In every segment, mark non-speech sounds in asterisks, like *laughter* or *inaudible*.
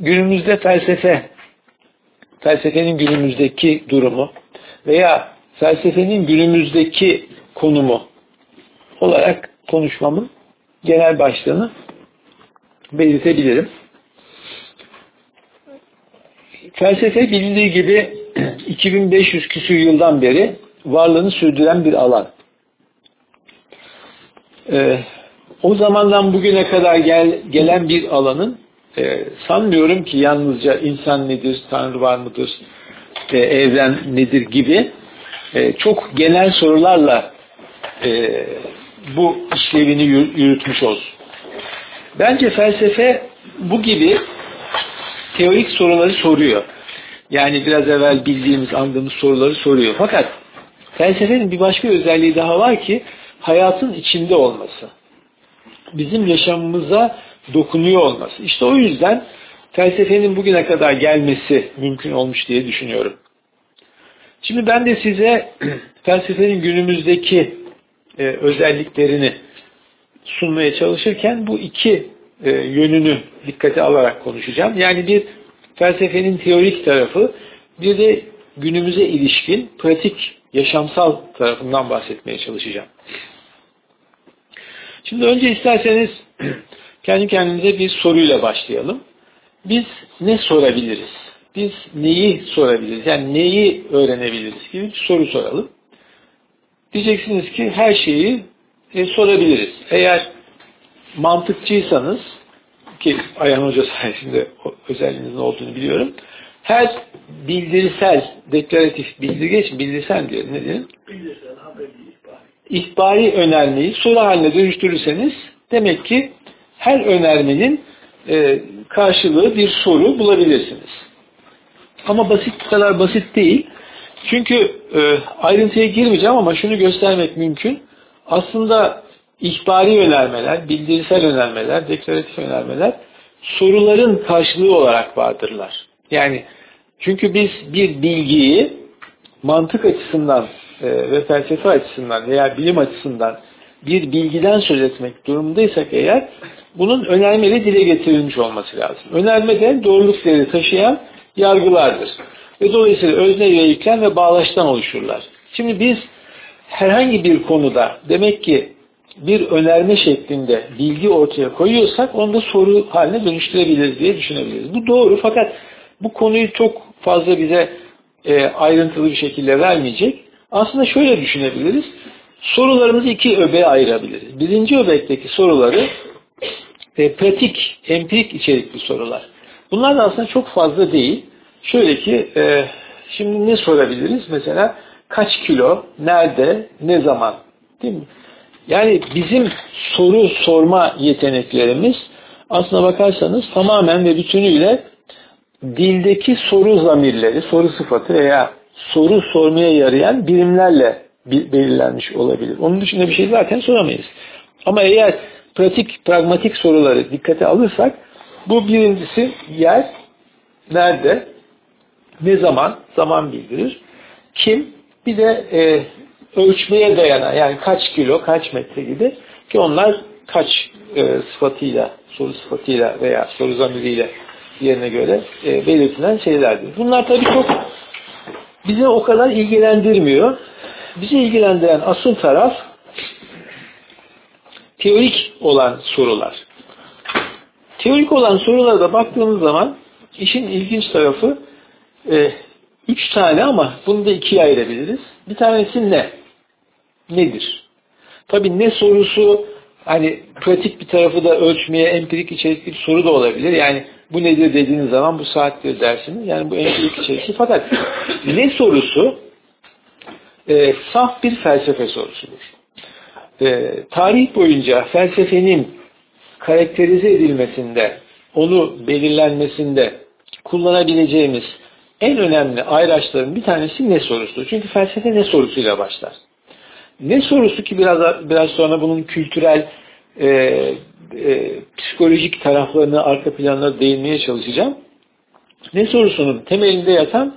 günümüzde felsefe, felsefenin günümüzdeki durumu veya felsefenin günümüzdeki konumu olarak konuşmamın genel başlığını belirtebilirim. Felsefe bilindiği gibi *clears throat* 2500 küsur yıldan beri varlığını sürdüren bir alan. Ee, o zamandan bugüne kadar gel, gelen bir alanın e, sanmıyorum ki yalnızca insan nedir, Tanrı var mıdır, e, evren nedir gibi e, çok genel sorularla e, bu işlevini yürütmüş olsun. Bence felsefe bu gibi teorik soruları soruyor. Yani biraz evvel bildiğimiz, andığımız soruları soruyor. Fakat felsefenin bir başka özelliği daha var ki hayatın içinde olması. Bizim yaşamımıza dokunuyor olması. İşte o yüzden felsefenin bugüne kadar gelmesi mümkün olmuş diye düşünüyorum. Şimdi ben de size *clears throat* felsefenin günümüzdeki e, özelliklerini sunmaya çalışırken bu iki e, yönünü dikkate alarak konuşacağım. Yani bir felsefenin teorik tarafı, bir de günümüze ilişkin pratik, yaşamsal tarafından bahsetmeye çalışacağım. Şimdi önce isterseniz *clears throat* kendi kendimize bir soruyla başlayalım. Biz ne sorabiliriz? Biz neyi sorabiliriz? Yani neyi öğrenebiliriz gibi bir soru soralım. Diyeceksiniz ki her şeyi e, sorabiliriz. Eğer mantıkçıysanız ki Ayhan Hoca sayesinde özelliğinizin olduğunu biliyorum. Her bildirisel, deklaratif bildirgeç, bildirsel diyor. Ne diyelim? Bildirsel, haberli, ihbari. İhbari önermeyi soru haline dönüştürürseniz demek ki her önermenin e, karşılığı bir soru bulabilirsiniz. Ama basit kadar basit değil. Çünkü e, ayrıntıya girmeyeceğim ama şunu göstermek mümkün. Aslında ihbari önermeler, bildirisel önermeler, deklaratif önermeler soruların karşılığı olarak vardırlar. Yani çünkü biz bir bilgiyi mantık açısından e, ve felsefe açısından veya bilim açısından bir bilgiden söz etmek durumundaysak eğer bunun önermeli dile getirilmiş olması lazım. Önerme de doğruluk değeri taşıyan yargılardır. Ve dolayısıyla özne yüklem ve bağlaştan oluşurlar. Şimdi biz herhangi bir konuda demek ki bir önerme şeklinde bilgi ortaya koyuyorsak onu da soru haline dönüştürebiliriz diye düşünebiliriz. Bu doğru fakat bu konuyu çok fazla bize e, ayrıntılı bir şekilde vermeyecek. Aslında şöyle düşünebiliriz. Sorularımızı iki öbeğe ayırabiliriz. Birinci öbekteki soruları e, pratik, empirik içerikli sorular. Bunlar da aslında çok fazla değil. Şöyle ki e, şimdi ne sorabiliriz? Mesela kaç kilo, nerede, ne zaman? Değil mi? Yani bizim soru sorma yeteneklerimiz aslına bakarsanız tamamen ve bütünüyle dildeki soru zamirleri, soru sıfatı veya soru sormaya yarayan birimlerle belirlenmiş olabilir. Onun dışında bir şey zaten soramayız. Ama eğer pratik, pragmatik soruları dikkate alırsak bu birincisi yer, nerede, ne zaman, zaman bildirir. Kim, bir de e, ölçmeye dayanan yani kaç kilo, kaç metre gibi ki onlar kaç e, sıfatıyla, soru sıfatıyla veya soru zamiriyle yerine göre e, belirtilen şeylerdir. Bunlar tabii çok bize o kadar ilgilendirmiyor. Bizi ilgilendiren asıl taraf teorik olan sorular. Teorik olan sorulara baktığımız zaman işin ilginç tarafı e, üç tane ama bunu da ikiye ayırabiliriz. Bir tanesi ne? Nedir? Tabii ne sorusu hani pratik bir tarafı da ölçmeye empirik içerikli bir soru da olabilir. Yani bu nedir dediğiniz zaman bu saattir dersiniz. Yani bu empirik içerikli. Fakat ne sorusu e, saf bir felsefe sorusudur. E, tarih boyunca felsefenin karakterize edilmesinde, onu belirlenmesinde kullanabileceğimiz en önemli ayraçların bir tanesi ne sorusudur. Çünkü felsefe ne sorusuyla başlar. Ne sorusu ki biraz biraz sonra bunun kültürel e, e, psikolojik taraflarını, arka planlarına değinmeye çalışacağım. Ne sorusunun temelinde yatan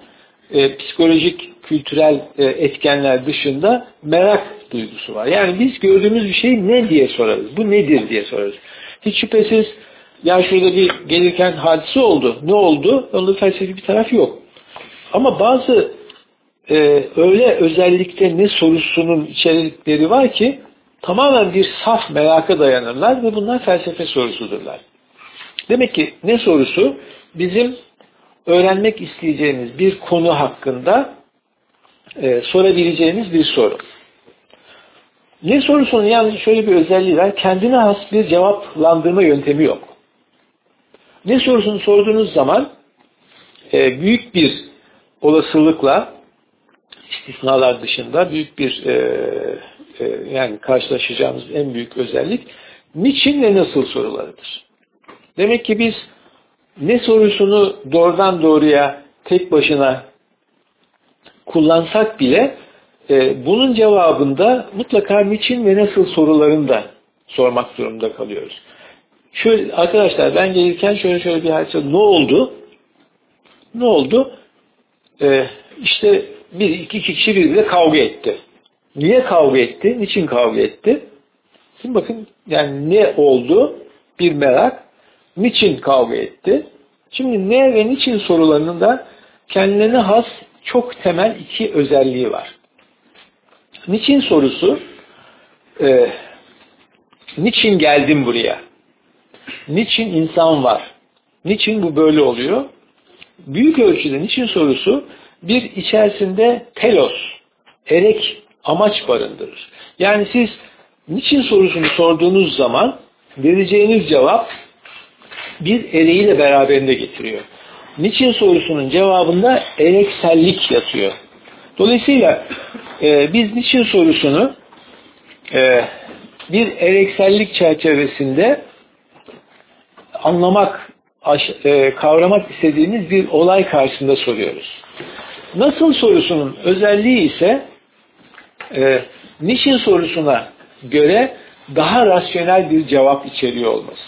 e, psikolojik, kültürel e, etkenler dışında merak duygusu var. Yani biz gördüğümüz bir şey ne diye sorarız. Bu nedir diye sorarız. Hiç şüphesiz ya şurada bir gelirken hadise oldu. Ne oldu? Onda felsefi bir taraf yok. Ama bazı e, öyle özellikte ne sorusunun içerikleri var ki tamamen bir saf meraka dayanırlar ve bunlar felsefe sorusudurlar. Demek ki ne sorusu? Bizim öğrenmek isteyeceğimiz bir konu hakkında e, sorabileceğimiz bir soru. Ne sorusunun yani şöyle bir özelliği var. Kendine has bir cevaplandırma yöntemi yok. Ne sorusunu sorduğunuz zaman e, büyük bir olasılıkla istisnalar dışında büyük bir e, e, yani karşılaşacağımız en büyük özellik niçin ve nasıl sorularıdır. Demek ki biz ne sorusunu doğrudan doğruya tek başına kullansak bile e, bunun cevabında mutlaka niçin ve nasıl sorularını da sormak durumunda kalıyoruz. Şöyle arkadaşlar ben gelirken şöyle şöyle bir hadise ne oldu? Ne oldu? Ee, işte bir iki kişi birbiriyle kavga etti. Niye kavga etti? Niçin kavga etti? Şimdi bakın yani ne oldu? Bir merak. Niçin kavga etti? Şimdi ne ve niçin sorularının da kendilerine has çok temel iki özelliği var. Niçin sorusu e, niçin geldim buraya? Niçin insan var? Niçin bu böyle oluyor? Büyük ölçüde niçin sorusu bir içerisinde telos, erek amaç barındırır. Yani siz niçin sorusunu sorduğunuz zaman vereceğiniz cevap bir ereğiyle beraberinde getiriyor. Niçin sorusunun cevabında ereksellik yatıyor. Dolayısıyla e, biz niçin sorusunu e, bir ereksellik çerçevesinde anlamak, e, kavramak istediğimiz bir olay karşısında soruyoruz. Nasıl sorusunun özelliği ise e, niçin sorusuna göre daha rasyonel bir cevap içeriyor olması.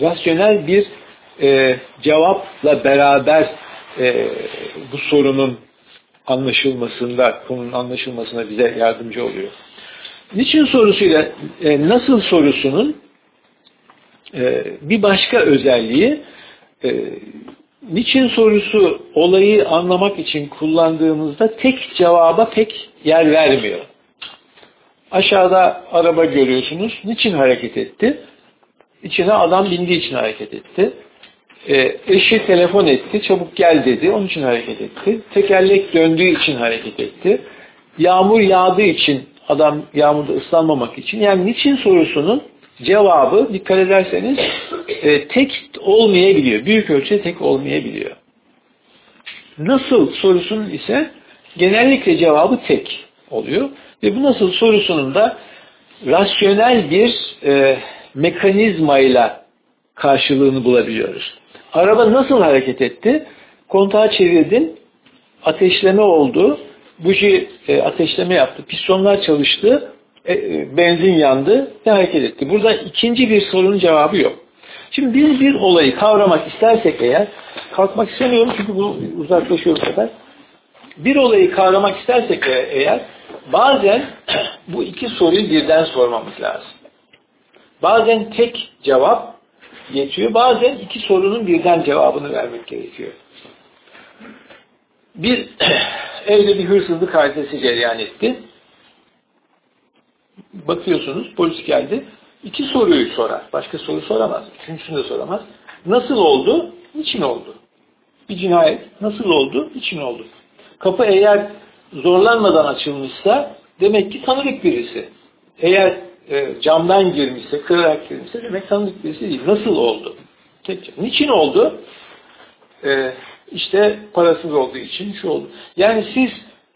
Rasyonel bir e, cevapla beraber e, bu sorunun anlaşılmasında, konunun anlaşılmasına bize yardımcı oluyor. Niçin sorusuyla e, nasıl sorusunun e, bir başka özelliği e, niçin sorusu olayı anlamak için kullandığımızda tek cevaba pek yer vermiyor. Aşağıda araba görüyorsunuz. Niçin hareket etti? İçine adam bindiği için hareket etti. E, eşi telefon etti, çabuk gel dedi, onun için hareket etti. Tekerlek döndüğü için hareket etti. Yağmur yağdığı için, adam yağmurda ıslanmamak için. Yani niçin sorusunun cevabı dikkat ederseniz e, tek olmayabiliyor. Büyük ölçüde tek olmayabiliyor. Nasıl sorusunun ise genellikle cevabı tek oluyor. Ve bu nasıl sorusunun da rasyonel bir e, mekanizmayla karşılığını bulabiliyoruz. Araba nasıl hareket etti? Kontağı çevirdin, ateşleme oldu, buji e, ateşleme yaptı, pistonlar çalıştı, e, e, benzin yandı ve hareket etti. Burada ikinci bir sorunun cevabı yok. Şimdi biz bir olayı kavramak istersek eğer, kalkmak istemiyorum çünkü bu uzaklaşıyor bu kadar. Bir olayı kavramak istersek eğer, bazen *clears throat* bu iki soruyu birden sormamız lazım. Bazen tek cevap geçiyor. Bazen iki sorunun birden cevabını vermek gerekiyor. Bir *clears throat* evde bir hırsızlık hadisesi cereyan etti. Bakıyorsunuz polis geldi. İki soruyu sorar. Başka soru soramaz. Üçüncüsünü de soramaz. Nasıl oldu? Niçin oldu? Bir cinayet nasıl oldu? Niçin oldu? Kapı eğer zorlanmadan açılmışsa demek ki tanıdık birisi. Eğer e, camdan girmişse, kırarak girmişse demek tanıdık birisi değil. Nasıl oldu? Niçin oldu? E, işte parasız olduğu için şu oldu. Yani siz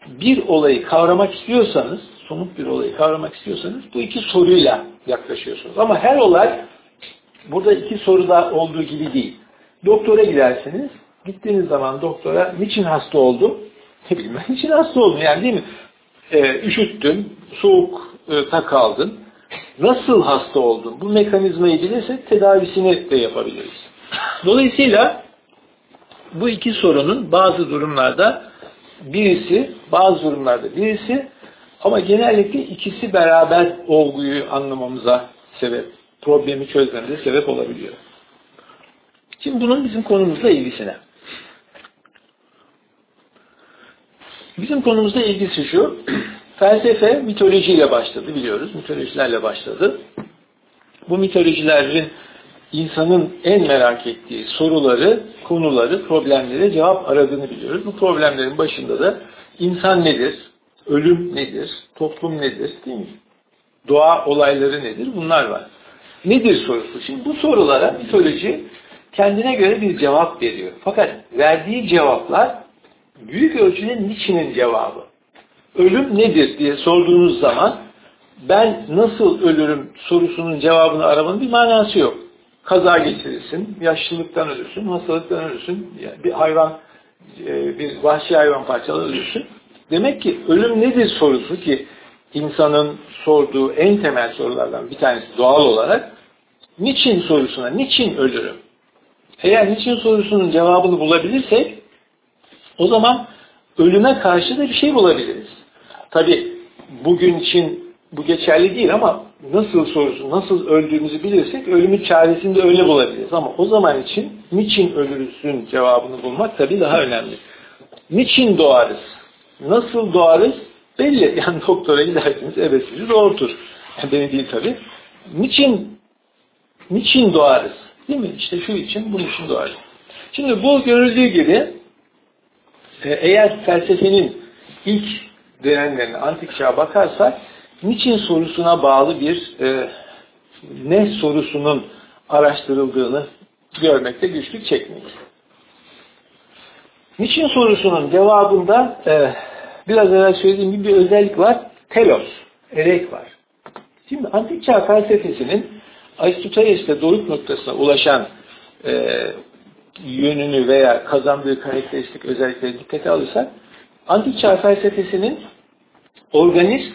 bir olayı kavramak istiyorsanız, somut bir olayı kavramak istiyorsanız bu iki soruyla yaklaşıyorsunuz. Ama her olay burada iki soruda olduğu gibi değil. Doktora giderseniz, gittiğiniz zaman doktora niçin hasta oldum? Ne bileyim niçin hasta oldum yani değil mi? E, üşüttün, soğukta e. Nasıl hasta oldun? Bu mekanizmayı bilirsek tedavisini de yapabiliriz. Dolayısıyla bu iki sorunun bazı durumlarda birisi, bazı durumlarda birisi ama genellikle ikisi beraber olguyu anlamamıza sebep, problemi çözmemize sebep olabiliyor. Şimdi bunun bizim konumuzla ilgisine. Bizim konumuzda ilgisi şu, felsefe mitolojiyle başladı biliyoruz, mitolojilerle başladı. Bu mitolojilerin insanın en merak ettiği soruları, konuları, problemlere cevap aradığını biliyoruz. Bu problemlerin başında da insan nedir, ölüm nedir, toplum nedir, değil mi? Doğa olayları nedir? Bunlar var. Nedir sorusu? Şimdi bu sorulara mitoloji kendine göre bir cevap veriyor. Fakat verdiği cevaplar büyük ölçüde niçinin cevabı. Ölüm nedir diye sorduğunuz zaman ben nasıl ölürüm sorusunun cevabını aramanın bir manası yok. Kaza geçirirsin, yaşlılıktan ölürsün, hastalıktan ölürsün, bir hayvan, e, bir vahşi hayvan parçalı ölürsün. Demek ki ölüm nedir sorusu ki insanın sorduğu en temel sorulardan bir tanesi doğal olarak niçin sorusuna, niçin ölürüm? Eğer niçin sorusunun cevabını bulabilirsek o zaman ölüme karşı da bir şey bulabiliriz. Tabi bugün için bu geçerli değil ama nasıl sorusu, nasıl öldüğümüzü bilirsek ölümün çaresini de öyle bulabiliriz. Ama o zaman için niçin ölürüzün cevabını bulmak tabii daha önemli. Niçin doğarız? Nasıl doğarız? Belli. *laughs* Yani doktora gidersiniz, evet sizi doğurtur. Yani beni değil tabii. Niçin, niçin doğarız? Değil mi? İşte şu için, bunun için doğarız. Şimdi bu görüldüğü gibi e, eğer felsefenin ilk dönemlerine, antik çağa bakarsak niçin sorusuna bağlı bir e, ne sorusunun araştırıldığını görmekte güçlük çekmeyiz. Niçin sorusunun cevabında e, biraz evvel söylediğim gibi bir özellik var. Telos, erek var. Şimdi antik çağ felsefesinin Aristoteles'te doruk noktasına ulaşan e, yönünü veya kazandığı karakteristik özellikleri dikkate alırsak antik çağ felsefesinin organist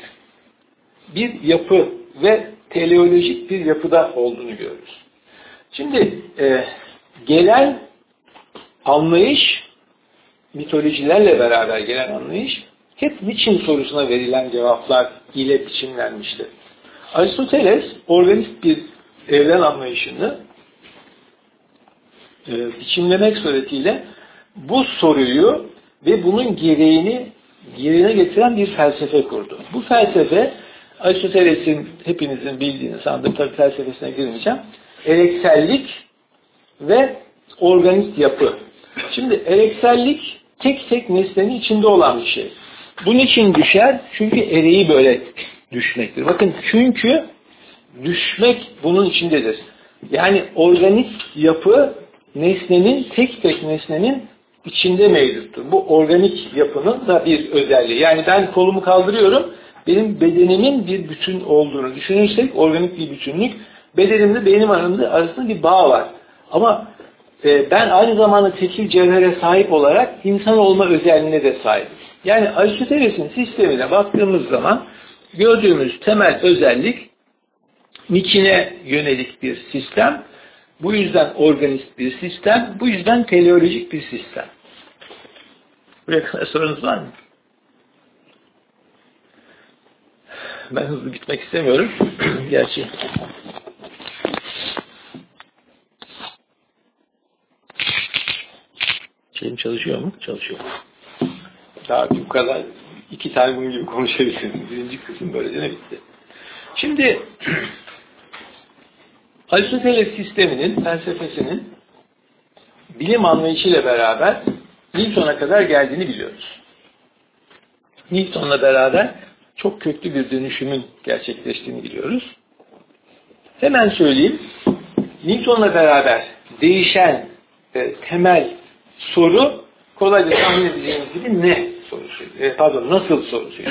bir yapı ve teleolojik bir yapıda olduğunu görürüz. Şimdi e, gelen anlayış mitolojilerle beraber gelen anlayış hep niçin sorusuna verilen cevaplar ile biçimlenmiştir. Aristoteles organist bir evren anlayışını e, biçimlemek suretiyle bu soruyu ve bunun gereğini yerine getiren bir felsefe kurdu. Bu felsefe Aristoteles'in hepinizin bildiğini sandım tabi felsefesine girmeyeceğim. Eleksellik ve organist yapı. Şimdi eleksellik tek tek nesnenin içinde olan bir şey. Bunun için düşer? Çünkü ereği böyle düşmektir. Bakın çünkü düşmek bunun içindedir. Yani organik yapı nesnenin, tek tek nesnenin içinde mevcuttur. Bu organik yapının da bir özelliği. Yani ben kolumu kaldırıyorum, benim bedenimin bir bütün olduğunu düşünürsek organik bir bütünlük, bedenimle benim aramda arasında bir bağ var. Ama e, ben aynı zamanda tekil cevhere sahip olarak insan olma özelliğine de sahibim. Yani Aristoteles'in sistemine baktığımız zaman gördüğümüz temel özellik niçine yönelik bir sistem bu yüzden organist bir sistem, bu yüzden teleolojik bir sistem. Buraya kadar sorunuz var mı? Ben hızlı gitmek istemiyorum. *clears throat* Gerçi şeyim çalışıyor mu? Çalışıyor. Daha bu kadar iki tane bunun gibi konuşabilirim. Birinci kısım böylece ne bitti. Şimdi *clears throat* Aristoteles sisteminin, felsefesinin bilim anlayışıyla beraber Newton'a kadar geldiğini biliyoruz. Newton'la beraber çok köklü bir dönüşümün gerçekleştiğini biliyoruz. Hemen söyleyeyim. Newton'la beraber değişen e, temel soru kolayca tahmin edeceğiniz gibi ne sorusu? E, pardon nasıl sorusuydu.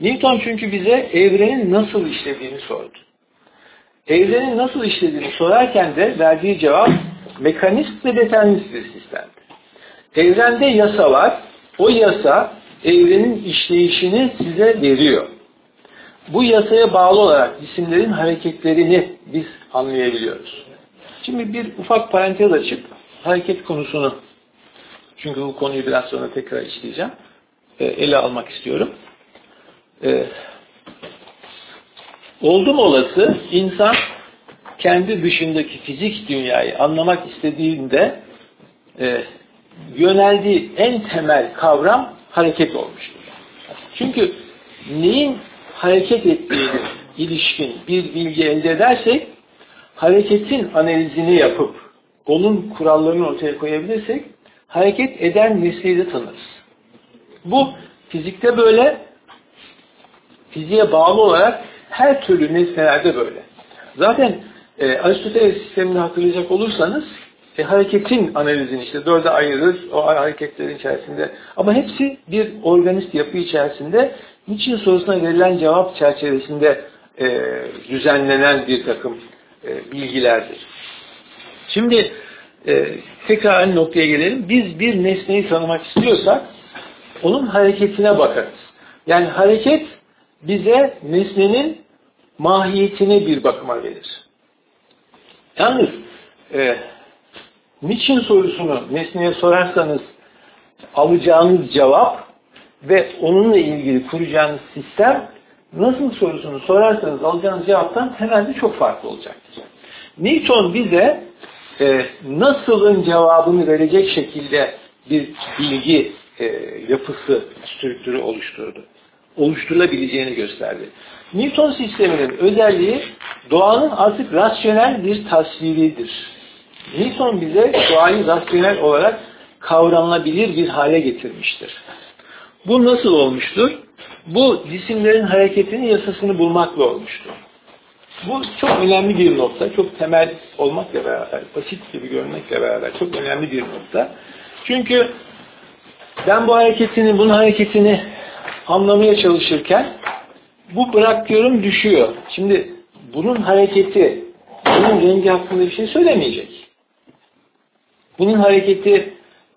Newton çünkü bize evrenin nasıl işlediğini sordu evrenin nasıl işlediğini sorarken de verdiği cevap mekanist ve determinist sistemdi. Evrende yasa var. O yasa evrenin işleyişini size veriyor. Bu yasaya bağlı olarak cisimlerin hareketlerini biz anlayabiliyoruz. Şimdi bir ufak parantez açıp hareket konusunu çünkü bu konuyu biraz sonra tekrar işleyeceğim. E, ele almak istiyorum. E, oldum olası insan kendi dışındaki fizik dünyayı anlamak istediğinde e, yöneldiği en temel kavram hareket olmuştur. Çünkü neyin hareket ettiğini ilişkin bir bilgi elde edersek hareketin analizini yapıp onun kurallarını ortaya koyabilirsek hareket eden nesneyi de tanırız. Bu fizikte böyle, fiziğe bağlı olarak her türlü nesnelerde böyle. Zaten e, Aristoteles sistemini hatırlayacak olursanız e, hareketin analizini işte dörde ayırır o hareketlerin içerisinde. Ama hepsi bir organist yapı içerisinde niçin sorusuna verilen cevap çerçevesinde e, düzenlenen bir takım e, bilgilerdir. Şimdi e, tekrar aynı noktaya gelelim. Biz bir nesneyi tanımak istiyorsak onun hareketine bakarız. Yani hareket bize nesnenin mahiyetine bir bakıma gelir. Yalnız e, niçin sorusunu nesneye sorarsanız alacağınız cevap ve onunla ilgili kuracağınız sistem nasıl sorusunu sorarsanız alacağınız cevaptan temelde çok farklı olacaktır. Newton bize e, nasılın cevabını verecek şekilde bir bilgi e, yapısı, strüktürü oluşturdu. Oluşturulabileceğini gösterdi. Newton sisteminin özelliği doğanın artık rasyonel bir tasviridir. Newton bize doğayı rasyonel olarak kavranılabilir bir hale getirmiştir. Bu nasıl olmuştur? Bu cisimlerin hareketinin yasasını bulmakla olmuştur. Bu çok önemli bir nokta. Çok temel olmakla beraber, basit gibi görmekle beraber çok önemli bir nokta. Çünkü ben bu hareketini, bunun hareketini anlamaya çalışırken bu bırakıyorum düşüyor. Şimdi bunun hareketi, bunun rengi hakkında bir şey söylemeyecek. Bunun hareketi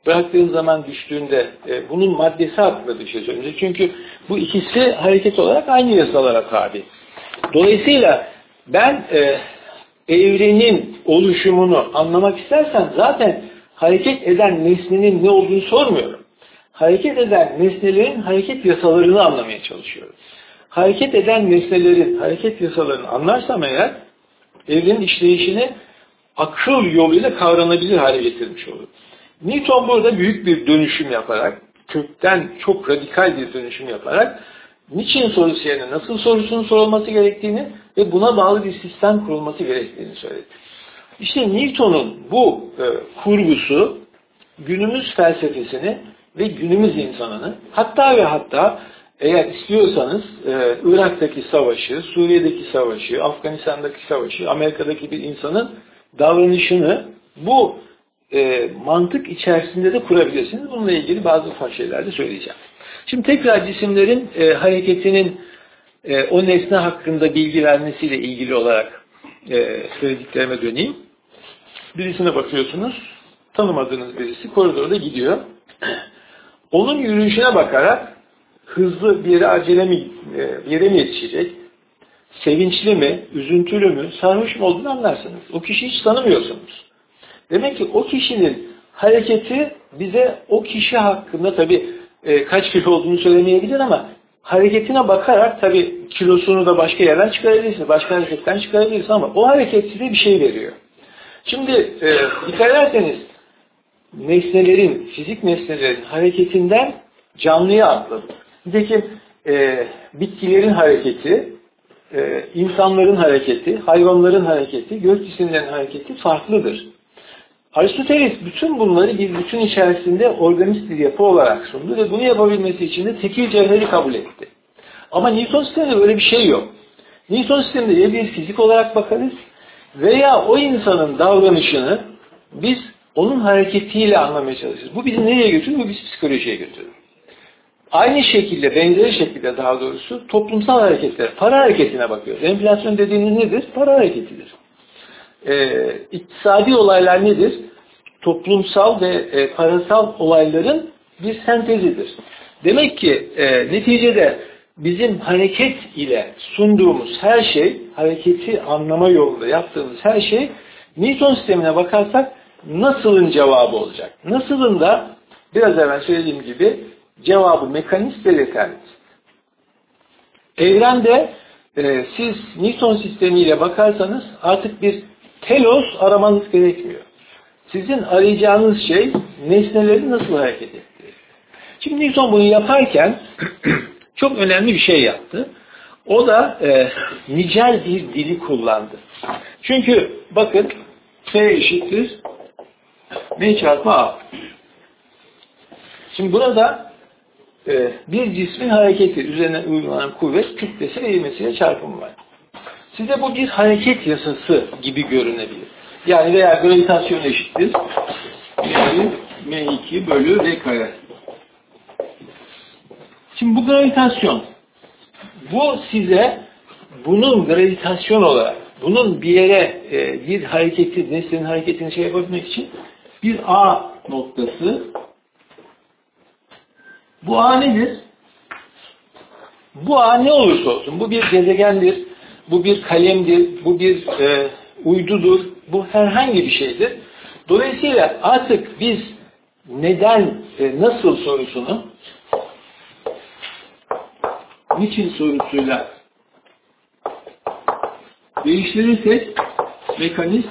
bıraktığın zaman düştüğünde e, bunun maddesi hakkında bir şey. Çünkü bu ikisi hareket olarak aynı yasalara tabi. Dolayısıyla ben e, evrenin oluşumunu anlamak istersen zaten hareket eden nesnenin ne olduğunu sormuyorum. Hareket eden nesnelerin hareket yasalarını anlamaya çalışıyorum. Hareket eden nesnelerin hareket yasalarını anlarsam eğer evrenin işleyişini akıl yoluyla kavranabilir hale getirmiş olurum. Newton burada büyük bir dönüşüm yaparak, kökten çok radikal bir dönüşüm yaparak niçin sorusu yerine nasıl sorusunun sorulması gerektiğini ve buna bağlı bir sistem kurulması gerektiğini söyledi. İşte Newton'un bu e, kurgusu günümüz felsefesini ve günümüz insanını hatta ve hatta eğer istiyorsanız e, Irak'taki savaşı, Suriye'deki savaşı, Afganistan'daki savaşı, Amerika'daki bir insanın davranışını bu e, mantık içerisinde de kurabilirsiniz. Bununla ilgili bazı şeyler de söyleyeceğim. Şimdi tekrar cisimlerin e, hareketinin e, o nesne hakkında bilgi vermesiyle ilgili olarak e, söylediklerime döneyim. Birisine bakıyorsunuz, tanımadığınız birisi koridorda gidiyor. *clears throat* Onun yürüyüşüne bakarak hızlı bir yere acele mi, e, bir yere mi yetişecek, sevinçli mi, üzüntülü mü, sarhoş mu olduğunu anlarsınız. O kişiyi hiç tanımıyorsunuz. Demek ki o kişinin hareketi bize o kişi hakkında tabi e, kaç kilo olduğunu söylemeyebilir ama hareketine bakarak tabi kilosunu da başka yerden çıkarabilirsiniz. Başka hareketten çıkarabilirsiniz ama o hareket size bir şey veriyor. Şimdi e, dikkat ederseniz nesnelerin, fizik nesnelerin hareketinden canlıya atladık. Nitekim e, bitkilerin hareketi, e, insanların hareketi, hayvanların hareketi, gök cisimlerin hareketi farklıdır. Aristoteles bütün bunları bir bütün içerisinde organist bir yapı olarak sundu ve bunu yapabilmesi için de tekil cevheri kabul etti. Ama Newton sisteminde böyle bir şey yok. Newton sisteminde ya bir fizik olarak bakarız veya o insanın davranışını biz onun hareketiyle anlamaya çalışırız. Bu bizi nereye götürür? Bu bizi psikolojiye götürür. Aynı şekilde, benzeri şekilde daha doğrusu toplumsal hareketler, para hareketine bakıyoruz. Enflasyon dediğiniz nedir? Para hareketidir. Ee, iktisadi olaylar nedir? Toplumsal ve e, parasal olayların bir sentezidir. Demek ki e, neticede bizim hareket ile sunduğumuz her şey, hareketi anlama yolunda yaptığımız her şey Newton sistemine bakarsak nasılın cevabı olacak. Nasılın da biraz evvel söylediğim gibi cevabı mekanist ve determinist. Evrende e, siz Newton sistemiyle bakarsanız artık bir telos aramanız gerekmiyor. Sizin arayacağınız şey nesnelerin nasıl hareket ettiği. Şimdi Newton bunu yaparken *clears throat* çok önemli bir şey yaptı. O da e, nicel bir dili kullandı. Çünkü bakın F eşittir M çarpı A. Şimdi burada e, bir cismin hareketi üzerine uygulanan kuvvet kütlesi ve ivmesiyle çarpımı var. Size bu bir hareket yasası gibi görünebilir. Yani veya gravitasyon eşittir. Yani M2 bölü R kare. Şimdi bu gravitasyon bu size bunun gravitasyon olarak bunun bir yere e, bir hareketi, nesnenin hareketini şey yapabilmek için bir A noktası bu A nedir? Bu A ne olursa olsun. Bu bir gezegendir, bu bir kalemdir, bu bir e, uydudur, bu herhangi bir şeydir. Dolayısıyla artık biz neden, e, nasıl sorusunu niçin sorusuyla değiştirirsek mekanist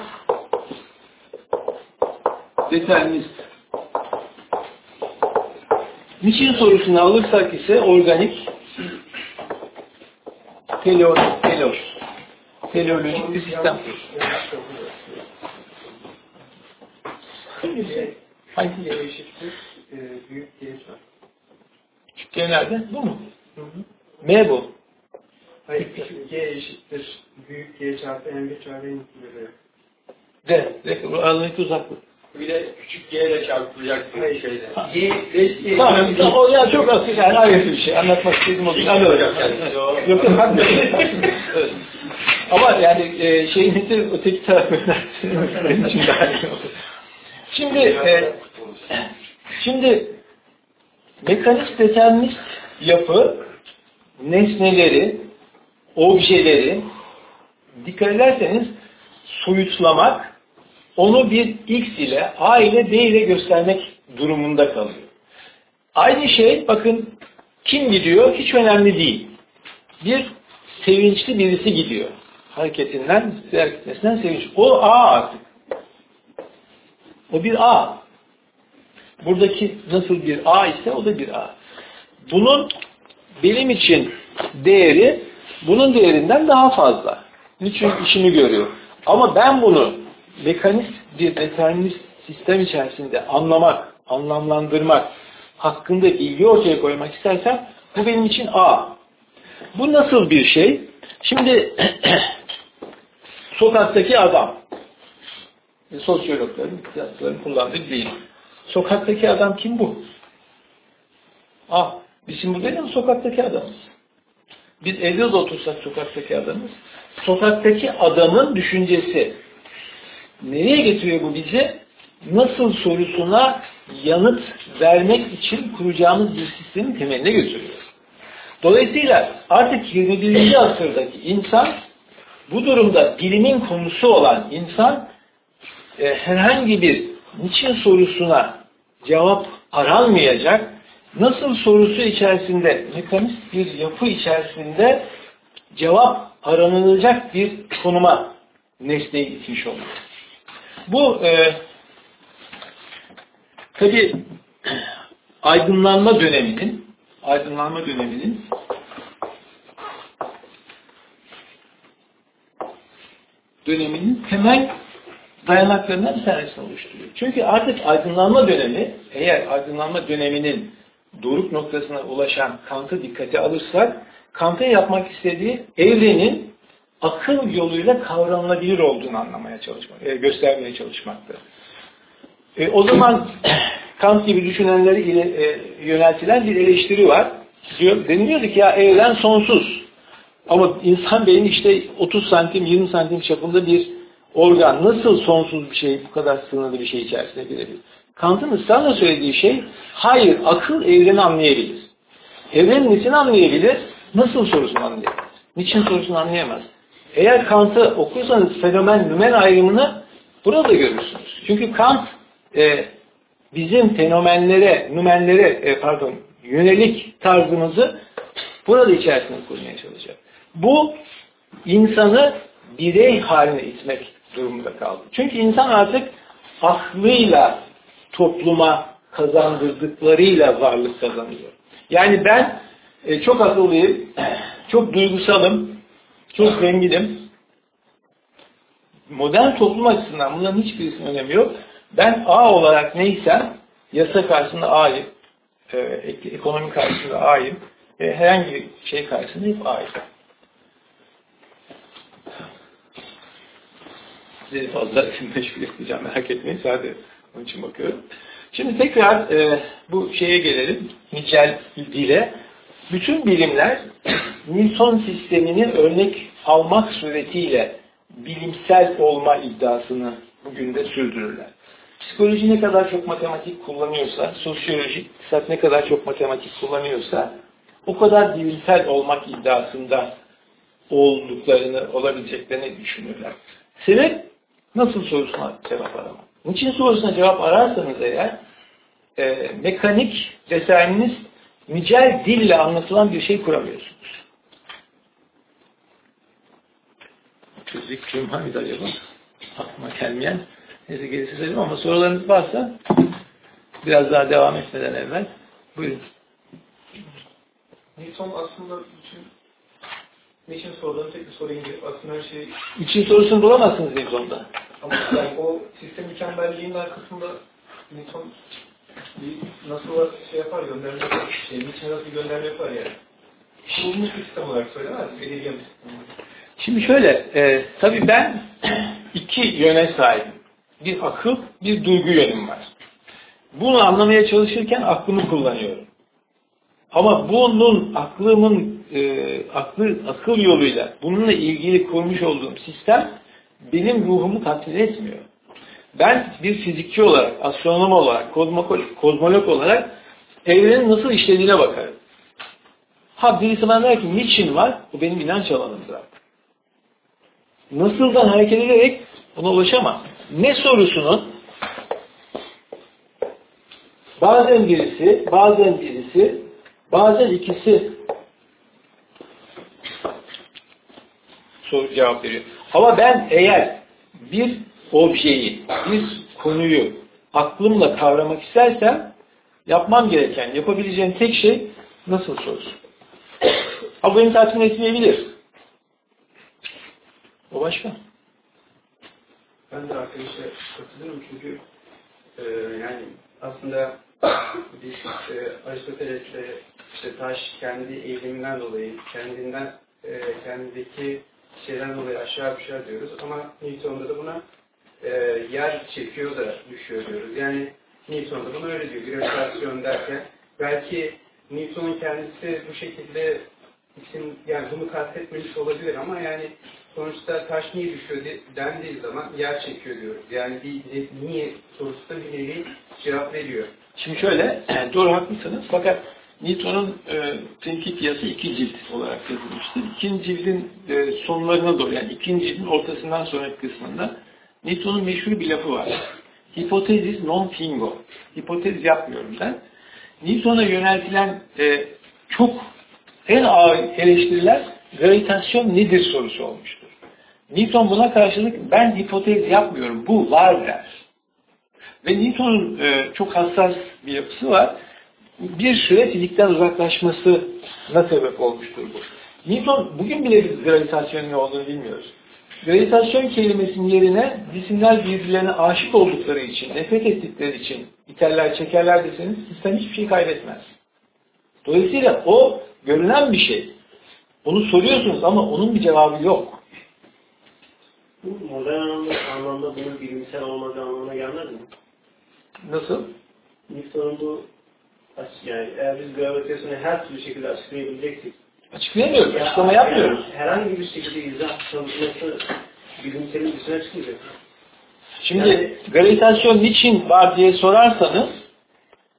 determinist niçin sorusunu alırsak ise organik teleo, telos teleolojik bir sistem. Hangi G eşittir e, büyük G çarpı. Küçük G nerede? Bu mu? M bu. Hayır küçük G eşittir büyük G çarpı M1 çarpı M2 bölü. D. D. Bu aradaki uzaklık. Bir de küçük G ile çarpılacak bir şeyle. G, 5 G. Tamam, tamam, o ya çok basit yani ayrıntı bir şey. Anlatmak istediğim o değil. Anladım. Yok yok. *laughs* Ama yani e, şeyin de öteki tarafı *laughs* benim için daha iyi. Şimdi e, şimdi mekanist determinist yapı nesneleri, objeleri dikkat ederseniz soyutlamak onu bir X ile, A ile, B ile göstermek durumunda kalıyor. Aynı şey bakın kim gidiyor hiç önemli değil. Bir sevinçli birisi gidiyor. Hareketinden, hareketinden sevinç. O A artık. O bir A. Buradaki nasıl bir A ise o da bir A. Bunun benim için değeri bunun değerinden daha fazla. Niçin işini görüyor. Ama ben bunu mekanist bir determinist sistem içerisinde anlamak, anlamlandırmak, hakkında bilgi ortaya koymak istersem bu benim için A. Bu nasıl bir şey? Şimdi *clears throat* sokaktaki adam sosyologların, psikiyatrların kullandığı değil. Sokaktaki adam kim bu? Ah, biz şimdi burada mı sokaktaki adamız? Biz evde de otursak sokaktaki adamız. Sokaktaki adamın düşüncesi. Nereye getiriyor bu bizi? Nasıl sorusuna yanıt vermek için kuracağımız bir sistemin temeline götürüyor. Dolayısıyla artık 21. asırdaki insan bu durumda bilimin konusu olan insan e, herhangi bir niçin sorusuna cevap aranmayacak, nasıl sorusu içerisinde, mekanist bir yapı içerisinde cevap aranılacak bir konuma nesneyi itmiş oluyor. Bu e, tabi aydınlanma döneminin aydınlanma döneminin döneminin temel dayanaklarından bir tanesini oluşturuyor. Çünkü artık aydınlanma dönemi, eğer aydınlanma döneminin doruk noktasına ulaşan Kant'ı dikkate alırsak, Kant'ın yapmak istediği evrenin akıl yoluyla kavranılabilir olduğunu anlamaya çalışmak, e, göstermeye çalışmaktır. E, o zaman *clears throat* Kant gibi düşünenleri ile e, yöneltilen bir eleştiri var. Diyor, deniliyordu ki ya evren sonsuz. Ama insan beyni işte 30 santim, 20 santim çapında bir organ nasıl sonsuz bir şey, bu kadar sınırlı bir şey içerisine girebilir? Kant'ın ısrarla söylediği şey, hayır akıl evreni anlayabilir. Evrenin nesini anlayabilir? Nasıl sorusunu anlayabilir? Niçin sorusunu anlayamaz? Eğer Kant'ı okursanız fenomen nümen ayrımını burada görürsünüz. Çünkü Kant e, bizim fenomenlere, nümenlere e, pardon yönelik tarzımızı burada içerisinde kurmaya çalışacak. Bu insanı birey haline itmek durumunda kaldı. Çünkü insan artık aklıyla topluma kazandırdıklarıyla varlık kazanıyor. Yani ben e, çok akıllıyım, *clears throat* çok duygusalım, çok zenginim. Modern toplum açısından bunların hiçbirisinin önemi yok. Ben A olarak neysem yasa karşısında A'yım, e, ekonomi karşısında A'yım ve herhangi bir şey karşısında hep A'yım. Sizi fazla meşgul etmeyeceğim merak etmeyin sadece onun için bakıyorum. Şimdi tekrar e, bu şeye gelelim, nicel dile. Bütün bilimler *clears throat* Newton sistemini örnek almak suretiyle bilimsel olma iddiasını bugün de sürdürürler. Psikoloji ne kadar çok matematik kullanıyorsa, sosyoloji, iktisat ne kadar çok matematik kullanıyorsa o kadar bilimsel olmak iddiasında olduklarını, olabileceklerini düşünürler. Sebep nasıl sorusuna cevap aramak. Niçin sorusuna cevap ararsanız eğer e, mekanik determinist nicel dille anlatılan bir şey kuramıyorsunuz. Fizik cümle miydi acaba? Aklıma gelmeyen. Neyse gerisi söyleyeyim ama sorularınız varsa biraz daha devam etmeden evvel buyurun. Newton aslında bütün Niçin soruların tek bir soru gibi aslında her şey... İçin sorusunu bulamazsınız Newton'da. Ama yani o sistem mükemmelliğinin arkasında Newton bir nasıl şey yapar gönderme. Şey, niçin nasıl gönderme yapar yani. Kurulmuş bir sistem olarak söylemez mi? Belirgen bir sistem. Şimdi şöyle, e, tabii ben *clears throat* iki yöne sahibim. Bir akıl, bir duygu yönüm var. Bunu anlamaya çalışırken aklımı kullanıyorum. Ama bunun aklımın e, aklı, akıl yoluyla bununla ilgili kurmuş olduğum sistem benim ruhumu tatmin etmiyor. Ben bir fizikçi olarak, astronom olarak, kozmolog olarak evrenin nasıl işlediğine bakarım. Ha birisi bana der ki niçin var? Bu benim inanç alanımdır artık. Nasıldan hareket ederek buna ulaşamam. Ne sorusunu bazen birisi, bazen birisi, bazen ikisi soru cevap veriyor. Ama ben eğer bir objeyi, bir konuyu aklımla kavramak istersem yapmam gereken, yapabileceğim tek şey nasıl sorusu. Ama beni tatmin etmeyebilir. O başka. Ben de arkadaşa katılıyorum çünkü e, yani aslında biz e, Aristoteles'te işte taş kendi eğiliminden dolayı kendinden e, kendindeki şeyden dolayı aşağı aşağı diyoruz ama Newton'da da buna e, yer çekiyor da düşüyor diyoruz. Yani Newton'da bunu öyle diyor. Gravitasyon derken belki Newton'un kendisi bu şekilde isim yani bunu kastetmemiş olabilir ama yani sonuçta taş niye düşüyor dendiği zaman yer çekiyor diyoruz. Yani bir, niye sorusunda bir nevi cevap veriyor. Şimdi şöyle, *clears throat* doğru haklısınız. Fakat Newton'un e, yası iki cilt olarak yazılmıştır. İkinci cildin e, sonlarına doğru, yani ikinci cildin ortasından sonraki kısmında Newton'un meşhur bir lafı var. Hipotezis non fingo. Hipotez yapmıyorum ben. Newton'a yöneltilen e, çok en ağır eleştiriler gravitasyon nedir sorusu olmuştur. Newton buna karşılık ben hipotez yapmıyorum, bu var der. Ve Newton'un e, çok hassas bir yapısı var. Bir süre fizikten uzaklaşmasına sebep olmuştur bu. Newton bugün bile biz gravitasyonun ne olduğunu bilmiyoruz. Gravitasyon kelimesinin yerine cisimler birbirlerine aşık oldukları için, nefret ettikleri için iterler, çekerler deseniz sistem hiçbir şey kaybetmez. Dolayısıyla o görünen bir şey. Onu soruyorsunuz ama onun bir cevabı yok. Bu modern anlamda bunun bilimsel olmadığı anlamına gelmez mi? Nasıl? Newton'un bu yani eğer biz gravitasyonu her türlü şekilde açıklayabileceksek Açıklayamıyoruz, ya, açıklama yapmıyoruz. Herhangi bir şekilde izah tanıtması bilimselin dışına çıkmayacak. Şimdi yani, gravitasyon niçin var diye sorarsanız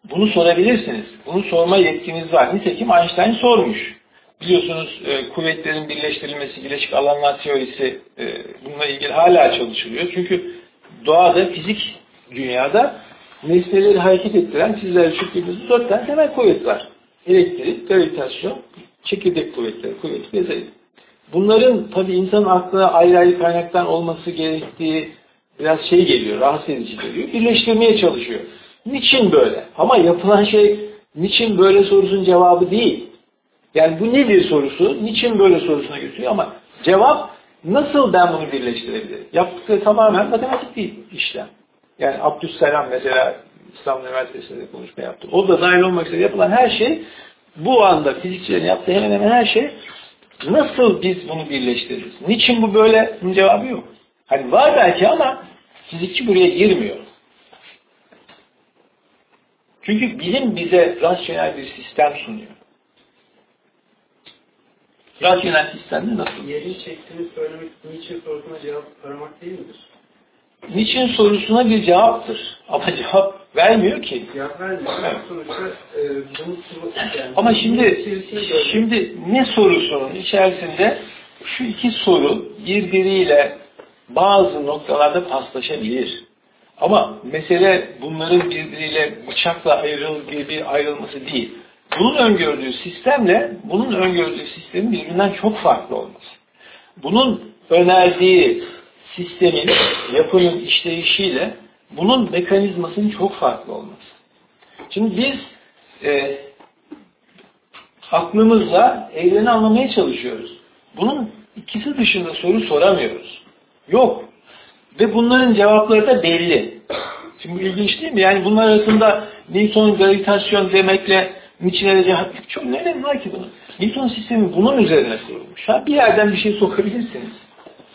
bunu sorabilirsiniz. Bunu sorma yetkiniz var. Nitekim Einstein sormuş. Biliyorsunuz e, kuvvetlerin birleştirilmesi, bileşik alanlar teorisi e, bununla ilgili hala çalışılıyor. Çünkü doğada, fizik dünyada nesneleri hareket ettiren sizler şüphesiz dört tane temel kuvvet var. Elektrik, gravitasyon, çekirdek kuvvetleri, kuvvet ve zayıf. bunların tabii insanın aklına ayrı ayrı kaynaktan olması gerektiği biraz şey geliyor, rahatsız edici geliyor. Birleştirmeye çalışıyor. Niçin böyle? Ama yapılan şey niçin böyle sorusunun cevabı değil. Yani bu nedir sorusu, niçin böyle sorusuna götürüyor ama cevap nasıl ben bunu birleştirebilirim? Yaptıkları tamamen matematik değil işlem. Yani Abdüsselam mesela İslam Üniversitesi'nde konuşma yaptı. O da dahil olmak üzere yapılan her şey bu anda fizikçilerin yaptığı hemen hemen her şey nasıl biz bunu birleştiririz? Niçin bu böyle? Bunun cevabı yok. Hani var belki ama fizikçi buraya girmiyor. Çünkü bilim bize rasyonel bir sistem sunuyor. Rasyonel sistemde nasıl? Yerin çektiğini söylemek, niçin sorusuna cevap aramak değil midir? Niçin sorusuna bir cevaptır. Ama cevap vermiyor ki. Cevap vermiyor. Sonuçta e, bunu yani, Ama şimdi şimdi ne sorusunun içerisinde şu iki soru birbiriyle bazı noktalarda paslaşabilir. Ama mesele bunların birbiriyle bıçakla ayrıl, bir ayrılması değil. Bunun öngördüğü sistemle bunun öngördüğü sistemin birbirinden çok farklı olması. Bunun önerdiği sistemin, yapının işleyişiyle bunun mekanizmasının çok farklı olması. Şimdi biz e, aklımızla evreni anlamaya çalışıyoruz. Bunun ikisi dışında soru soramıyoruz. Yok. Ve bunların cevapları da belli. Şimdi ilginç değil mi? Yani bunlar arasında Newton'un gravitasyon demekle niçin cevap çok ne var ki bunun? Newton sistemi bunun üzerine kurulmuş. Ha, bir yerden bir şey sokabilirsiniz.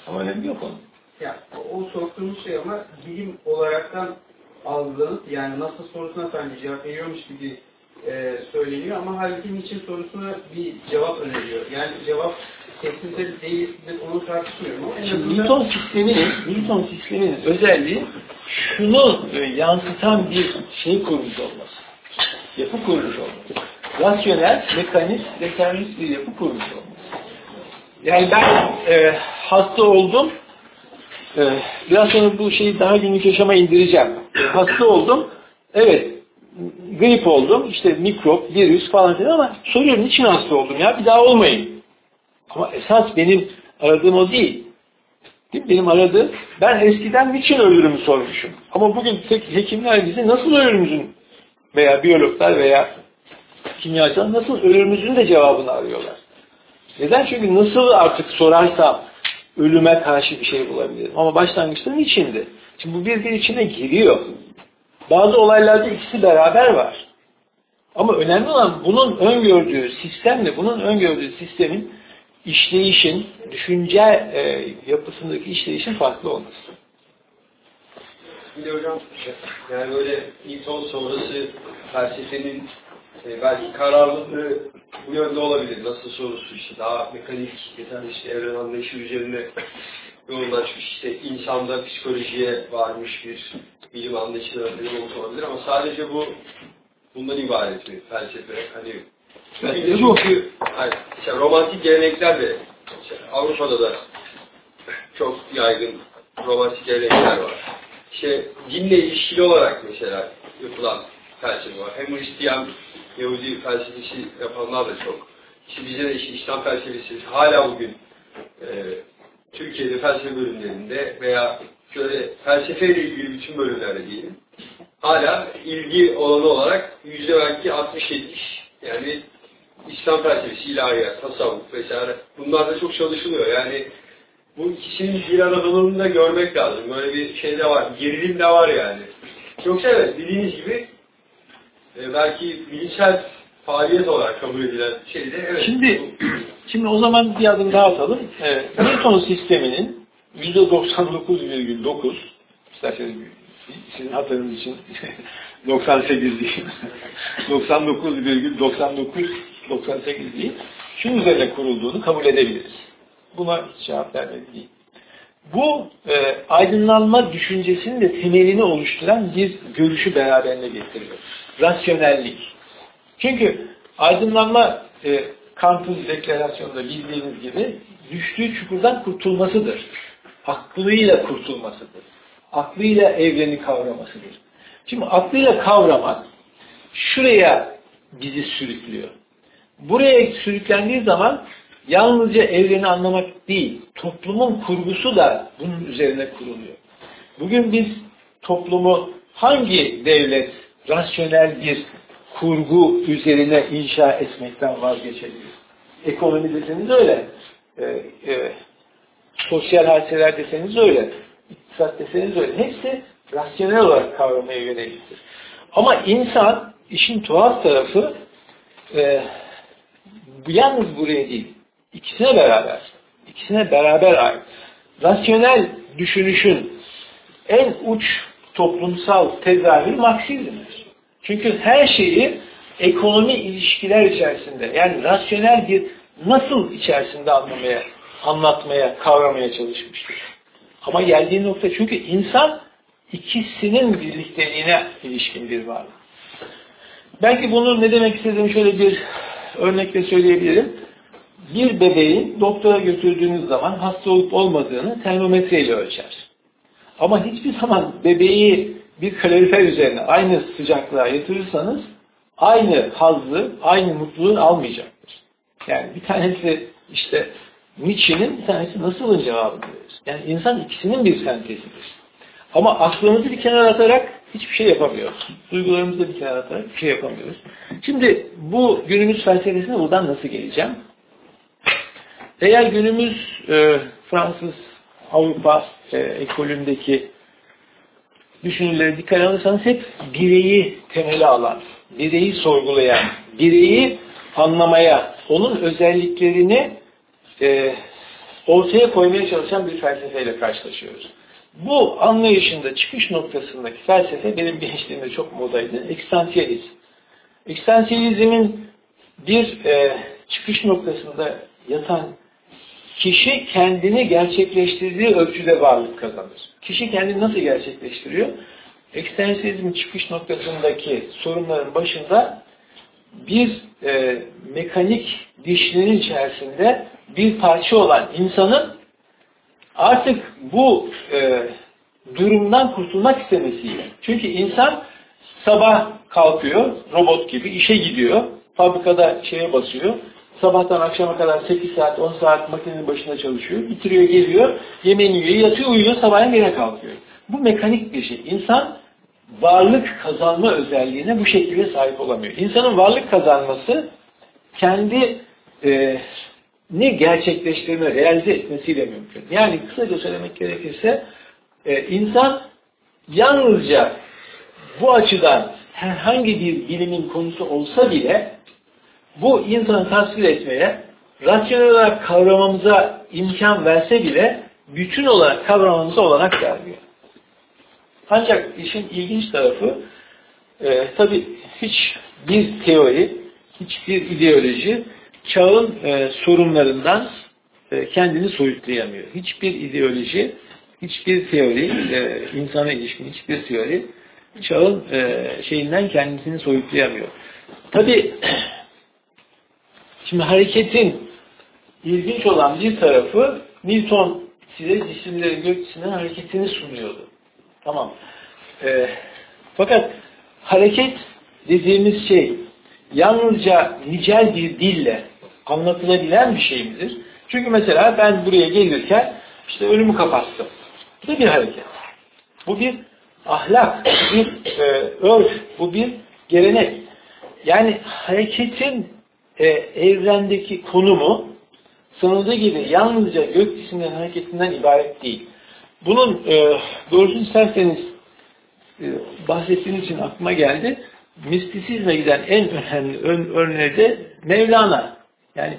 Ama önemi yok onun. Ya, o soktuğumuz şey ama bilim olaraktan algılanıp yani nasıl sorusuna sanki cevap veriyormuş gibi e, söyleniyor ama halbuki niçin sorusuna bir cevap öneriyor. Yani cevap kesinlikle değil, onu tartışmıyorum ama Şimdi azından Newton sisteminin, Newton sisteminin özelliği şunu yansıtan bir şey kurmuş olması. Yapı kurmuş olması. Rasyonel, mekanist, determinist bir yapı kurmuş olması. Yani ben e, hasta oldum, biraz sonra bu şeyi daha günlük yaşama indireceğim. Hasta oldum, evet, grip oldum, işte mikrop, virüs falan filan ama soruyorum niçin hasta oldum ya, bir daha olmayın. Ama esas benim aradığım o değil. Değil? Benim aradığım, ben eskiden niçin ölürümü sormuşum. Ama bugün tek hekimler bize nasıl ölürümüzün veya biyologlar veya kimyacılar nasıl ölürümüzün de cevabını arıyorlar. Neden? Çünkü nasıl artık sorarsam ölüme karşı bir şey bulabilirim. Ama başlangıçta niçindi? Şimdi bu birbiri içine giriyor. Bazı olaylarda ikisi beraber var. Ama önemli olan bunun öngördüğü sistemle bunun öngördüğü sistemin işleyişin, düşünce e, yapısındaki işleyişin farklı olması. Bir de hocam yani böyle Newton sonrası felsefenin e, belki kararlılığı bu yönde olabilir. Nasıl sorusu işte daha mekanik, yeterli işte evren anlayışı üzerine yoğunlaşmış işte insanda psikolojiye varmış bir bilim anlayışına olmuş olabilir ama sadece bu bundan ibaret mi felsefe? Hani bu. çünkü hani, işte romantik gelenekler de işte Avrupa'da da çok yaygın romantik gelenekler var. İşte dinle ilişkili olarak mesela yapılan felsefe var. Hem Hristiyan, Yahudi felsefesi yapanlar da çok. İşte bize işte İslam felsefesi hala bugün e, Türkiye'de felsefe bölümlerinde veya şöyle felsefeyle ilgili bütün bölümlerde diyelim hala ilgi olanı olarak yüzde belki 60-70 yani İslam felsefesi, ilahiyat, tasavvuf vesaire bunlar da çok çalışılıyor. Yani bu ikisinin bir aradalığını da görmek lazım. Böyle bir şey de var, gerilim de var yani. Yoksa evet dediğiniz gibi e, belki bilimsel faaliyet olarak kabul edilen şey de evet. Şimdi şimdi o zaman bir adım daha atalım. Ee, Newton sisteminin %99,9 isterseniz sizin hatırınız için 98 değil 99,99 98 değil şunun üzerine kurulduğunu kabul edebiliriz. Buna cevap vermek değil. Bu e, aydınlanma düşüncesinin de temelini oluşturan bir görüşü beraberine getiriyor. Rasyonellik. Çünkü aydınlanma e, Kant'ın deklarasyonunda bildiğiniz gibi düştüğü çukurdan kurtulmasıdır. Aklıyla kurtulmasıdır. Aklıyla evreni kavramasıdır. Şimdi aklıyla kavramak şuraya bizi sürüklüyor. Buraya sürüklendiği zaman yalnızca evreni anlamak değil, toplumun kurgusu da bunun üzerine kuruluyor. Bugün biz toplumu hangi devlet rasyonel bir kurgu üzerine inşa etmekten vazgeçebilir? Ekonomi deseniz öyle, e, e, sosyal hadiseler deseniz öyle, iktisat deseniz öyle. Hepsi rasyonel olarak kavramaya yöneliktir. Ama insan, işin tuhaf tarafı, e, yalnız buraya değil, ikisine beraber, ikisine beraber ait. Rasyonel düşünüşün en uç toplumsal tezahürü Marksizm'dir. Çünkü her şeyi ekonomi ilişkiler içerisinde, yani rasyonel bir nasıl içerisinde anlamaya, anlatmaya, kavramaya çalışmıştır. Ama geldiği nokta çünkü insan ikisinin birlikteliğine ilişkin bir varlık. Belki bunu ne demek istediğimi şöyle bir örnekle söyleyebilirim. Bir bebeğin doktora götürdüğünüz zaman hasta olup olmadığını termometreyle ölçer. Ama hiçbir zaman bebeği bir kalorifer üzerine aynı sıcaklığa yatırırsanız aynı hazzı, aynı mutluluğu almayacaktır. Yani bir tanesi işte Nietzsche'nin bir tanesi nasılın cevabını verir. Yani insan ikisinin bir sentezidir. Ama aklımızı bir kenara atarak hiçbir şey yapamıyoruz. Duygularımızı bir kenara atarak bir şey yapamıyoruz. Şimdi bu günümüz felsefesine buradan nasıl geleceğim? Eğer günümüz e, Fransız Avrupa e, ekolündeki düşünürleri dikkat alırsanız hep bireyi temele alan, bireyi sorgulayan, bireyi anlamaya, onun özelliklerini e, ortaya koymaya çalışan bir felsefeyle karşılaşıyoruz. Bu anlayışında çıkış noktasındaki felsefe benim gençliğimde çok modaydı. Ekstansiyalizm. Ekstansiyalizmin bir e, çıkış noktasında yatan kişi kendini gerçekleştirdiği ölçüde varlık kazanır. Kişi kendini nasıl gerçekleştiriyor? Ekstansiyalizmin çıkış noktasındaki sorunların başında bir e, mekanik dişlinin içerisinde bir parça olan insanın artık bu e, durumdan kurtulmak istemesiyle. Çünkü insan sabah kalkıyor, robot gibi işe gidiyor, fabrikada şeye basıyor, sabahtan akşama kadar 8 saat, 10 saat makinenin başında çalışıyor, bitiriyor, geliyor, yemeğini yiyor, yatıyor, uyuyor, sabahın yine kalkıyor. Bu mekanik bir şey. İnsan varlık kazanma özelliğine bu şekilde sahip olamıyor. İnsanın varlık kazanması kendi e, ne gerçekleştirme, realize etmesiyle mümkün. Yani kısaca söylemek gerekirse e, insan yalnızca bu açıdan herhangi bir bilimin konusu olsa bile bu insanı tasvir etmeye, rasyonel olarak kavramamıza imkan verse bile bütün olarak kavramamıza olanak vermiyor. Ancak işin ilginç tarafı e, tabi hiç bir teori, hiçbir ideoloji çağın e, sorunlarından e, kendini soyutlayamıyor. Hiçbir ideoloji, hiçbir teori, e, insana ilişkin hiçbir teori çağın e, şeyinden kendisini soyutlayamıyor. Tabi şimdi hareketin ilginç olan bir tarafı Newton size cisimlerin gök cisimlerin hareketini sunuyordu. Tamam. E, fakat hareket dediğimiz şey yalnızca nicel bir dille anlatılabilen bir şey midir? Çünkü mesela ben buraya gelirken işte önümü kapattım. Bu da bir hareket. Bu bir ahlak, bir e, örf, bu bir gelenek. Yani hareketin e, evrendeki konumu sanıldığı gibi yalnızca gök cisimlerin hareketinden ibaret değil. Bunun e, doğrusunu isterseniz e, bahsettiğiniz için aklıma geldi. Mistisizme giden en önemli ön, örneği de Mevlana. Yani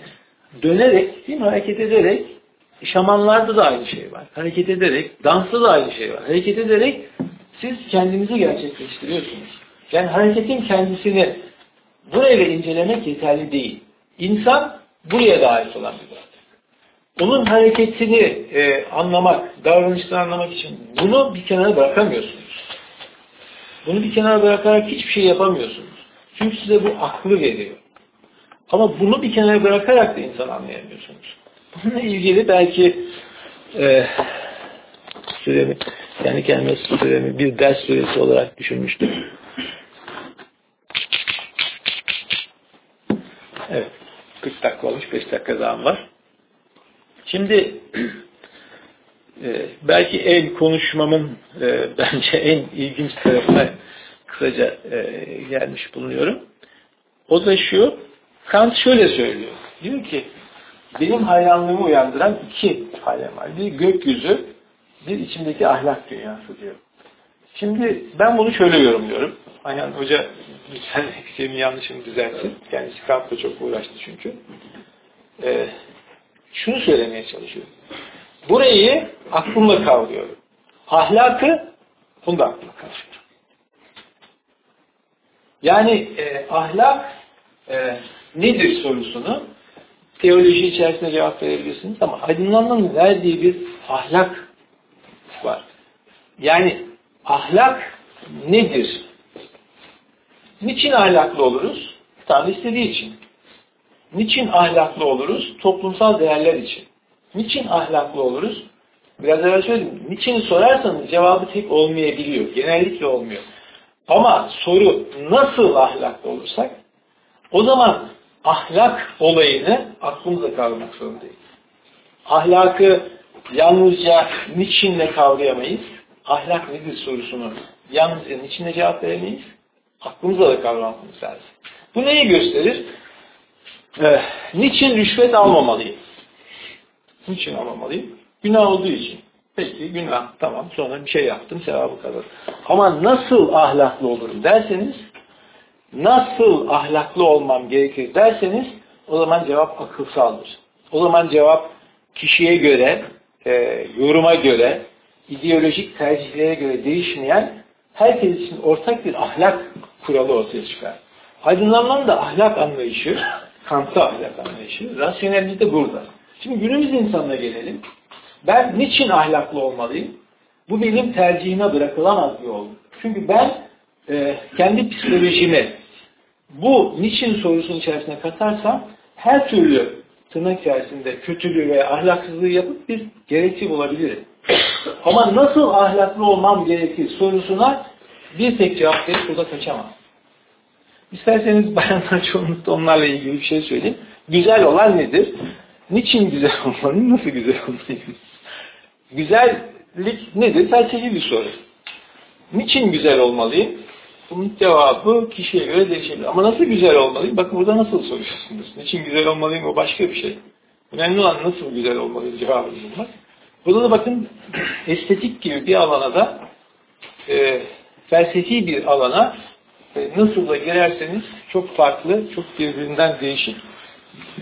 dönerek, değil mi? Hareket ederek, şamanlarda da aynı şey var. Hareket ederek, dansta da aynı şey var. Hareket ederek siz kendinizi gerçekleştiriyorsunuz. Yani hareketin kendisini burayla incelemek yeterli değil. İnsan buraya da ait olan bir varlık. Onun hareketini e, anlamak, davranışını anlamak için bunu bir kenara bırakamıyorsunuz. Bunu bir kenara bırakarak hiçbir şey yapamıyorsunuz. Çünkü size bu aklı veriyor. Ama bunu bir kenara bırakarak da insan anlayamıyorsunuz. Bununla ilgili belki e, süremi, yani kendime süremi bir ders süresi olarak düşünmüştüm. Evet. 40 dakika olmuş. 5 dakika daha var. Şimdi *clears throat* e, belki en konuşmamın e, *laughs* bence en ilginç tarafına kısaca e, gelmiş bulunuyorum. O da şu, Kant şöyle söylüyor. Diyor ki, benim hayranlığımı uyandıran iki alem var. Bir gökyüzü, bir içimdeki ahlak dünyası diyor. Şimdi ben bunu şöyle yorumluyorum. Ayhan Hoca lütfen eksiğimi *laughs* yanlışımı düzeltsin. Kendisi Kant'la çok uğraştı çünkü. Ee, şunu söylemeye çalışıyorum. Burayı aklımla kavruyorum. Ahlakı bunu da aklımla kavruyorum. Yani e, ahlak e, nedir sorusunu teoloji içerisinde cevap verebilirsiniz ama aydınlanmanın verdiği bir ahlak var. Yani ahlak nedir? Niçin ahlaklı oluruz? Tanrı istediği için. Niçin ahlaklı oluruz? Toplumsal değerler için. Niçin ahlaklı oluruz? Biraz evvel söyledim. Niçin sorarsanız cevabı tek olmayabiliyor. Genellikle olmuyor. Ama soru nasıl ahlaklı olursak o zaman ahlak olayını aklımıza kavramak zorundayız. Ahlakı yalnızca niçinle kavrayamayız. Ahlak nedir sorusunu yalnızca niçinle cevap veremeyiz. Aklımıza da kavramamız lazım. Bu neyi gösterir? Ee, niçin rüşvet almamalıyım? Niçin almamalıyım? Günah olduğu için. Peki günah tamam sonra bir şey yaptım sevabı kadar. Ama nasıl ahlaklı olurum derseniz nasıl ahlaklı olmam gerekir derseniz o zaman cevap akılsaldır. O zaman cevap kişiye göre, e, yoruma göre, ideolojik tercihlere göre değişmeyen herkes için ortak bir ahlak kuralı ortaya çıkar. Aydınlanmanın da ahlak anlayışı, *laughs* Kant'ta ahlak anlayışı, rasyonelliği de burada. Şimdi günümüz insanına gelelim. Ben niçin ahlaklı olmalıyım? Bu benim tercihime bırakılamaz bir olgu. Çünkü ben e, kendi psikolojimi bu niçin sorusunun içerisine katarsam her türlü tırnak içerisinde kötülüğü veya ahlaksızlığı yapıp bir gerekçe bulabilirim. *clears throat* Ama nasıl ahlaklı olmam gerekir sorusuna bir tek cevap verip burada kaçamam. İsterseniz *laughs* bayanlar çoğunlukla onlarla ilgili bir şey söyleyeyim. Güzel olan nedir? Niçin güzel *laughs* olmalıyım? Nasıl güzel olmalıyım? Güzellik nedir? Felsefi bir soru. Niçin güzel olmalıyım? Bunun cevabı kişiye göre değişebilir. Ama nasıl güzel olmalıyım? Bakın burada nasıl soruyorsunuz? Niçin güzel olmalıyım? O başka bir şey. Önemli olan nasıl güzel olmalıyım cevabını bulmak. Burada da bakın estetik gibi bir alana da e, felsefi bir alana e, nasıl da girerseniz çok farklı, çok birbirinden değişik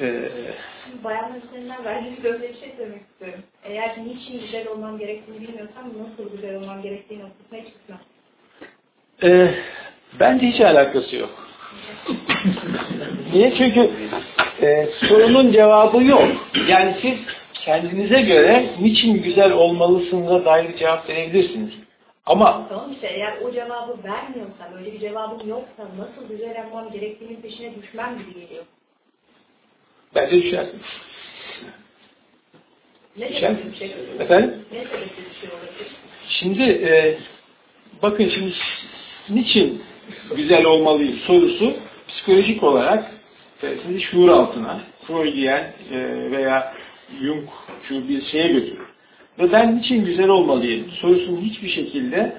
e, Bayanlar üzerinden verdiğiniz böyle bir şey söylemek istiyorum. Eğer niçin güzel olmam gerektiğini bilmiyorsam nasıl güzel olmam gerektiği noktasına hiç gitmem. bence hiç alakası yok. *laughs* Niye? Çünkü e, sorunun cevabı yok. Yani siz kendinize göre niçin güzel olmalısınıza dair cevap verebilirsiniz. Ama Tamam işte eğer o cevabı vermiyorsam, öyle bir cevabım yoksa nasıl güzel olmam gerektiğinin peşine düşmem gibi geliyor. bence düşersiniz. Ne Düşer sebepli bir şey? Efendim? Ne şey? Şimdi e, bakın şimdi niçin güzel olmalıyım sorusu psikolojik olarak e, sizi şuur altına Freudiyen e, veya Jung'cu bir şeye götürür. Ve ben niçin güzel olmalıyım sorusunun hiçbir şekilde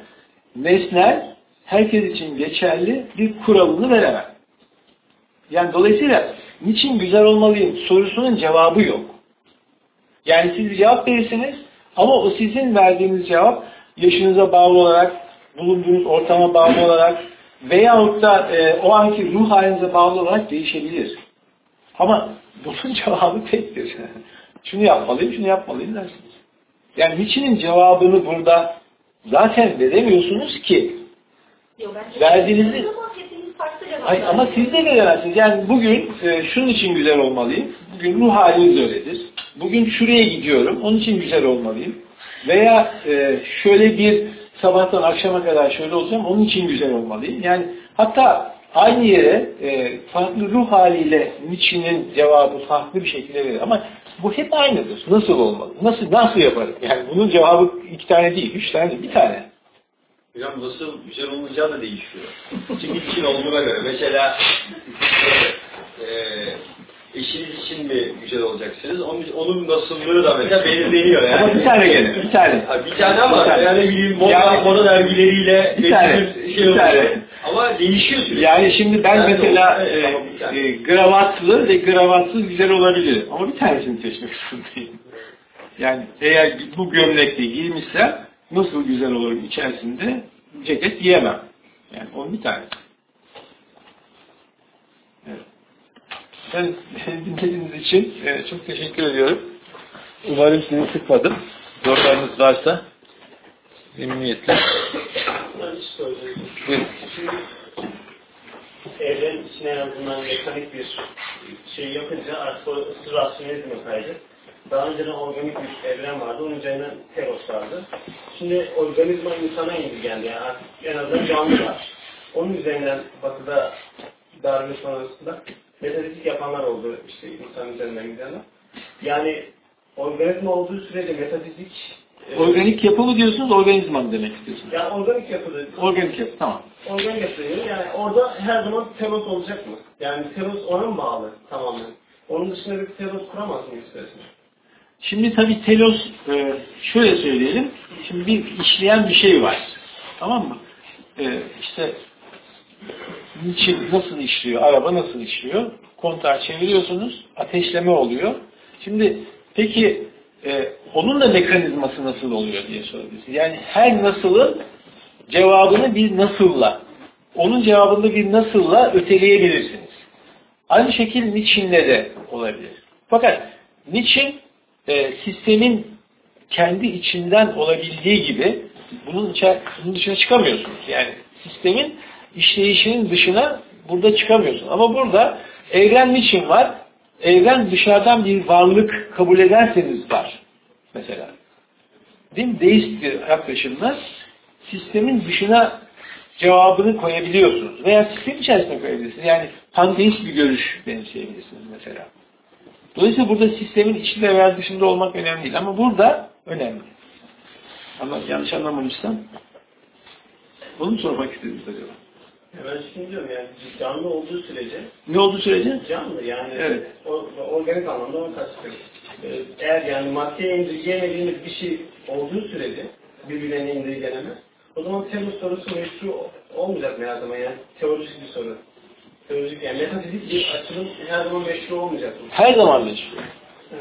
nesnel, herkes için geçerli bir kuralını veremem. Yani dolayısıyla niçin güzel olmalıyım sorusunun cevabı yok. Yani siz cevap verirsiniz ama o sizin verdiğiniz cevap yaşınıza bağlı olarak, bulunduğunuz ortama bağlı olarak veyahut da e, o anki ruh halinize bağlı olarak değişebilir. Ama bunun *laughs* cevabı tektir. Şunu yapmalıyım, şunu yapmalıyım dersiniz. Yani niçinin cevabını burada zaten veremiyorsunuz ki. Yok, Verdiğinizi-. Ay, ama siz de veremezsiniz. Yani bugün e, şunun için güzel olmalıyım. Bugün ruh haliniz öyledir. Bugün şuraya gidiyorum. Onun için güzel olmalıyım. Veya e, şöyle bir sabahtan akşama kadar şöyle olacağım. Onun için güzel olmalıyım. Yani hatta aynı yere e, farklı ruh haliyle niçinin cevabı farklı bir şekilde verir. Ama bu hep aynıdır. Nasıl olmalı? Nasıl nasıl yaparım? Yani bunun cevabı iki tane değil, üç tane değil, bir tane. Hocam nasıl güzel olmayacağı da değişiyor. Çünkü için olduğuna göre. Mesela e, eşiniz için mi güzel olacaksınız? Onun, onun nasıllığı da mesela belirleniyor yani. Ama bir tane gene, bir tane. Ha, bir tane ama Bir tane. yani bileyim moda, Yani- moda dergileriyle Bir tane, belli şey bir tane. Ama değişiyor sürekli. Yani şimdi ben Yani mesela e, e, gravatlı ve gravatsız güzel olabilir. Ama bir tanesini seçmek zorundayım. *laughs* Yani eğer bu gömlekle giymişsem nasıl güzel olur içerisinde ceket giyemem. Yani onun bir tanesi. Evet. Ben *laughs* dinlediğiniz için e, çok teşekkür ediyorum. Umarım sizi sıkmadım. Sorularınız varsa memnuniyetle. Ben Buyurun. Evren içine en azından mekanik bir şey yapınca artık o ısı kaydı. Daha önceden organik bir evren vardı, onun üzerinden teros vardı. Şimdi organizma insana indirgendi, yani artık en azından canlı var. Onun üzerinden batıda Darwin sonrasında metafizik yapanlar oldu, işte insan üzerinden gidenler. Yani organizma olduğu sürece metafizik Organik yapı mı diyorsunuz, organizma mı demek istiyorsunuz? yani organik yapıda Organik yapı, tamam. Oradan getiriyor. Yani orada her zaman telos olacak mı? Yani telos ona mı bağlı tamamen? Onun dışında bir telos kuramaz mıyız resmen? Şimdi tabii telos, e, şöyle söyleyelim, şimdi bir işleyen bir şey var. Tamam mı? E, işte niçin, nasıl işliyor, araba nasıl işliyor? Kontağı çeviriyorsunuz, ateşleme oluyor. Şimdi peki e, onun da mekanizması nasıl oluyor diye sorabilirsiniz. Yani her nasılın cevabını bir nasılla, onun cevabını bir nasılla öteleyebilirsiniz. Aynı şekilde niçinle de olabilir. Fakat niçin e, sistemin kendi içinden olabildiği gibi bunun, bunun dışına çıkamıyorsunuz. Yani sistemin işleyişinin dışına burada çıkamıyorsun. Ama burada evren niçin var? Evren dışarıdan bir varlık kabul ederseniz var. Mesela. Mi? Deist bir yaklaşımla sistemin dışına cevabını koyabiliyorsunuz. Veya sistem içerisine koyabilirsiniz. Yani panteist bir görüş benimseyebilirsiniz mesela. Dolayısıyla burada sistemin içinde veya dışında olmak önemli değil. Ama burada önemli. Ama yanlış anlamamışsam onu sormak istediniz acaba? Ben şimdi diyorum yani canlı olduğu sürece Ne oldu sürece? canlı yani Evet. o, organik anlamda onu kastediyorum. Ee, Eğer yani maddeye indirgeyemediğimiz bir şey olduğu sürece birbirlerine indirgenemez. O zaman telos sorusu meşru olmayacak mı her zaman yani teolojik bir soru. Teolojik yani metafizik bir açılım her zaman meşru olmayacak mı? Her zaman meşhur.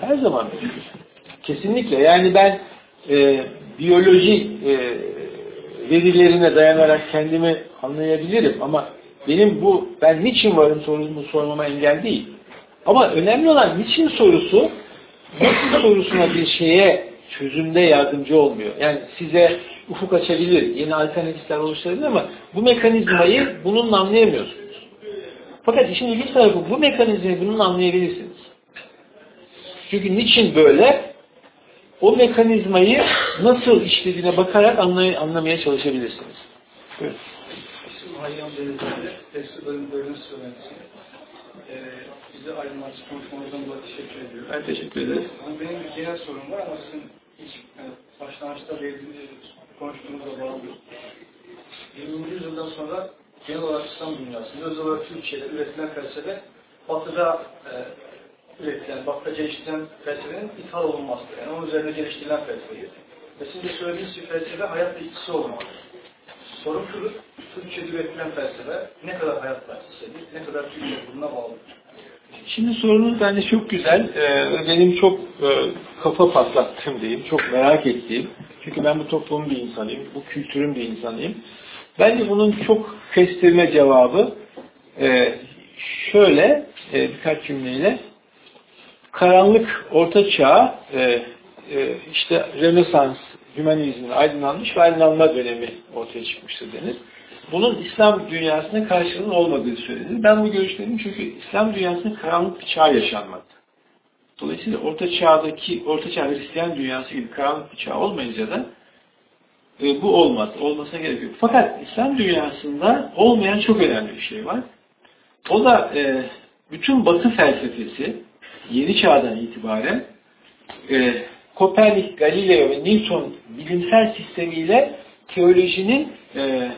Her zaman meşhur. Kesinlikle. Yani ben e, biyoloji e, verilerine dayanarak kendimi anlayabilirim ama benim bu ben niçin varım sorusunu sormama engel değil. Ama önemli olan niçin sorusu nasıl sorusuna bir şeye çözümde yardımcı olmuyor. Yani size ufuk açabilir, yeni alternatifler oluşturabilir ama bu mekanizmayı bununla anlayamıyorsunuz. Fakat işin ilginç tarafı bu mekanizmayı bununla anlayabilirsiniz. Çünkü niçin böyle? O mekanizmayı nasıl işlediğine bakarak anlay anlamaya çalışabilirsiniz. İsim Hayyan Belediyesi'nde eski bölüm bölüm öğrencisi. Ee, bize aydınlatıcı konuşmanızdan dolayı teşekkür ediyorum. Ben teşekkür ederim. Ama benim bir genel sorum var ama sizin ilk yani başlangıçta belirttiğiniz konuştuğunuzla bağlı. 20. yüzyıldan sonra genel olarak İslam dünyasında, özel olarak Türkiye'de üretilen felsefe batıda e, üretilen, batıda geliştirilen felsefenin ithal olunması. Yani onun üzerine geliştirilen felsefe. Ve sizin de söylediğiniz gibi felsefe hayat bilgisi olmalı. Sorum şudur, Türkçe'de üretilen felsefe ne kadar hayat felsefesi, ne kadar Türkçe bununla bağlı. Şimdi sorunuz bence çok güzel. Ee, benim çok e, kafa patlattığım diyeyim, çok merak ettiğim. Çünkü ben bu toplumun bir insanıyım, bu kültürün bir insanıyım. Bence bunun çok kestirme cevabı e, şöyle e, birkaç cümleyle karanlık orta çağ e, e, işte Rönesans, Hümanizmin aydınlanmış ve aydınlanma dönemi ortaya çıkmıştır denir. Bunun İslam dünyasında karşılığının olmadığı söylenir. Ben bu görüşteyim çünkü İslam dünyasında karanlık bir çağ yaşanmadı. Dolayısıyla Orta Çağ'daki, Orta Çağ Hristiyan dünyası gibi karanlık bir çağ olmayınca da e, bu olmaz. Olmasına gerek yok. Fakat İslam dünyasında olmayan çok önemli bir şey var. O da e, bütün Batı felsefesi yeni çağdan itibaren e, Kopernik, Galileo ve Newton bilimsel sistemiyle teolojinin e,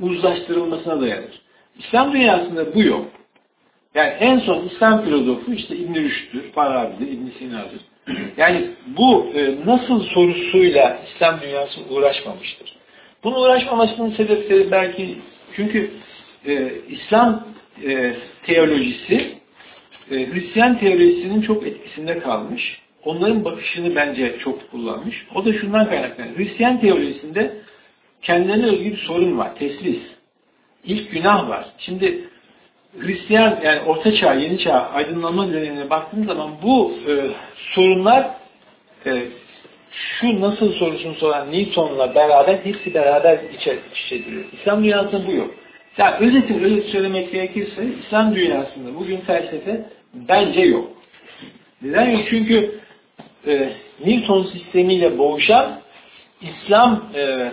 uzlaştırılmasına dayanır. İslam dünyasında bu yok. Yani en son İslam filozofu işte İbn Rüşd'dür, Farabi'dir, İbn Sina'dır. Yani bu e, nasıl sorusuyla İslam dünyası uğraşmamıştır. Bunu uğraşmamasının sebepleri belki çünkü e, İslam e, teolojisi e, Hristiyan teolojisinin çok etkisinde kalmış. Onların bakışını bence çok kullanmış. O da şundan kaynaklanıyor. Hristiyan teolojisinde kendilerine özgü bir sorun var. Teslis. İlk günah var. Şimdi Hristiyan yani Orta Çağ, Yeni Çağ, aydınlanma dönemine baktığımız zaman bu e, sorunlar e, şu nasıl sorusunu soran Newton'la beraber hepsi beraber içe, içediriyor. İslam dünyasında bu yok. Yani özetin öyle söylemek gerekirse İslam dünyasında bugün felsefe bence yok. Neden yok? Çünkü e, Newton sistemiyle boğuşan İslam e,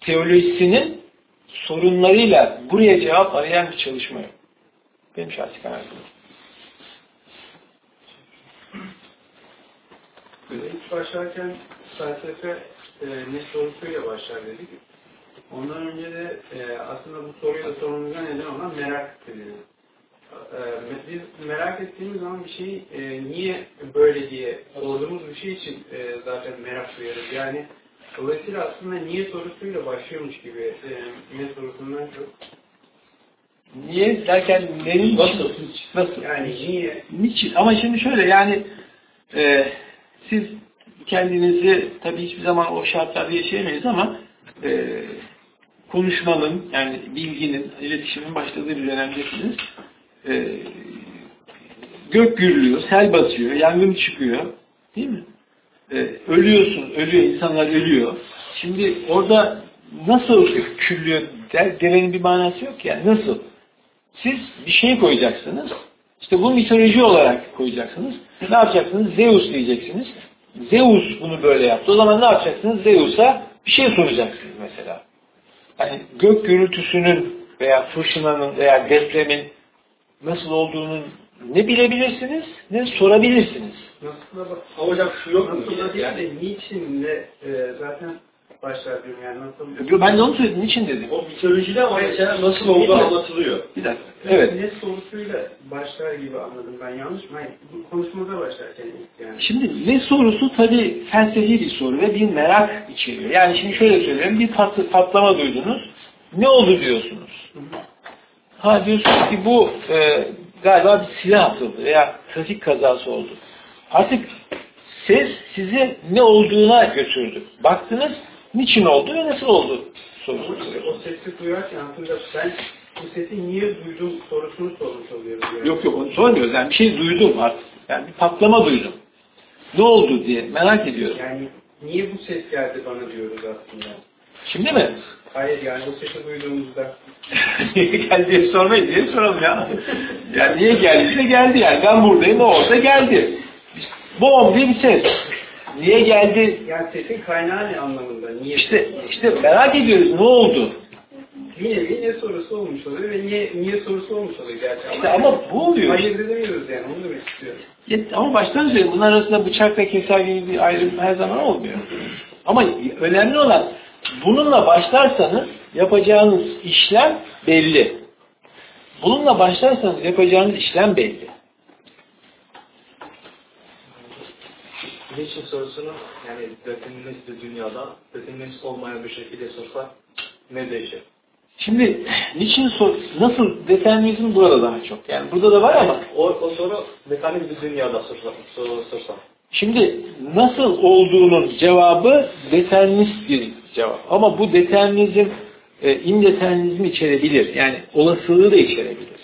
teolojisinin sorunlarıyla buraya cevap arayan bir çalışma. Benim şahsi kanaatim. İlk başlarken felsefe e, ne sorusuyla başlar dedik. Ondan önce de e, aslında bu soruyu da sorumuza neden olan merak dedi. E, biz merak ettiğimiz zaman bir şeyi e, niye böyle diye sorduğumuz bir şey için e, zaten merak duyarız. Yani dolayısıyla aslında niye sorusuyla başlıyormuş gibi e, niye sorusundan çok. Niye derken neyin nasıl? Nasıl? Yani niye? Niçin? Ama şimdi şöyle yani e, siz kendinizi tabii hiçbir zaman o şartlarda yaşayamayız ama e, konuşmanın yani bilginin, iletişimin başladığı bir dönemdesiniz. E, gök gürlüyor, sel basıyor, yangın çıkıyor. Değil mi? E, ölüyorsun, ölüyor, insanlar ölüyor. Şimdi orada nasıl küllüyor der, demenin bir manası yok yani. Nasıl? Siz bir şey koyacaksınız. İşte bu mitoloji olarak koyacaksınız. Ne yapacaksınız? Zeus diyeceksiniz. Zeus bunu böyle yaptı. O zaman ne yapacaksınız? Zeus'a bir şey soracaksınız mesela. Yani gök gürültüsünün veya fırtınanın veya depremin nasıl olduğunu ne bilebilirsiniz ne sorabilirsiniz. Nasıl bak hocam şu yok mu? Yani, de niçin de e, zaten başlar diyorum yani nasıl Ben de onu söyledim. Niçin dedim. o mitolojide ama mesela nasıl olduğu anlatılıyor. Bir dakika. Evet. Ne sorusuyla başlar gibi anladım ben yanlış mı? Hayır, bu konuşmada başlarken ilk yani. Şimdi ne sorusu tabii felsefi bir soru ve bir merak içeriyor. Yani şimdi şöyle söyleyeyim. Bir pat- patlama duydunuz. Ne oldu diyorsunuz. Ha diyorsunuz ki bu e, galiba bir silah atıldı veya trafik kazası oldu. Artık ses sizi ne olduğuna götürdü. Baktınız niçin oldu ve nasıl oldu sorusu. O sesi duyarken aslında ben bu sesi niye duydum sorusunu sormuş oluyorum. Yani. Yok yok onu sormuyoruz. Yani bir şey duydum artık. Yani bir patlama duydum. Ne oldu diye merak ediyorum. Yani niye bu ses geldi bana diyoruz aslında. Şimdi mi? Hayır yani bu sesi duyduğumuzda *laughs* niye geldi diye sormayın diye soralım ya. Yani niye geldi de geldi yani. Ben buradayım o orada geldi. Bom diye bir ses. Niye geldi? yani sesin kaynağı ne anlamında? Niye? İşte, işte merak ediyoruz ne oldu? bir nevi ne sorusu olmuş oluyor ve niye niye sorusu olmuş oluyor gerçi. İşte ama bu oluyor. Hayır edemiyoruz yani onu demek istiyorum. Ya, ama baştan söyleyeyim bunlar arasında bıçakla keser gibi bir ayrım her zaman olmuyor. Ama önemli olan bununla başlarsanız yapacağınız işlem belli. Bununla başlarsanız yapacağınız işlem belli. Niçin sorusunu yani determinist dünyada determinist olmayan bir şekilde sorsak ne değişir? Şimdi niçin sor, nasıl determinizm burada daha çok. Yani burada da var ama O, o soru mekanik bir dünyada sorsak. sor- sorsak. şimdi nasıl olduğunun cevabı determinist bir cevap. Ama bu determinizm e, indeterminizmi içerebilir. Yani olasılığı da içerebilir.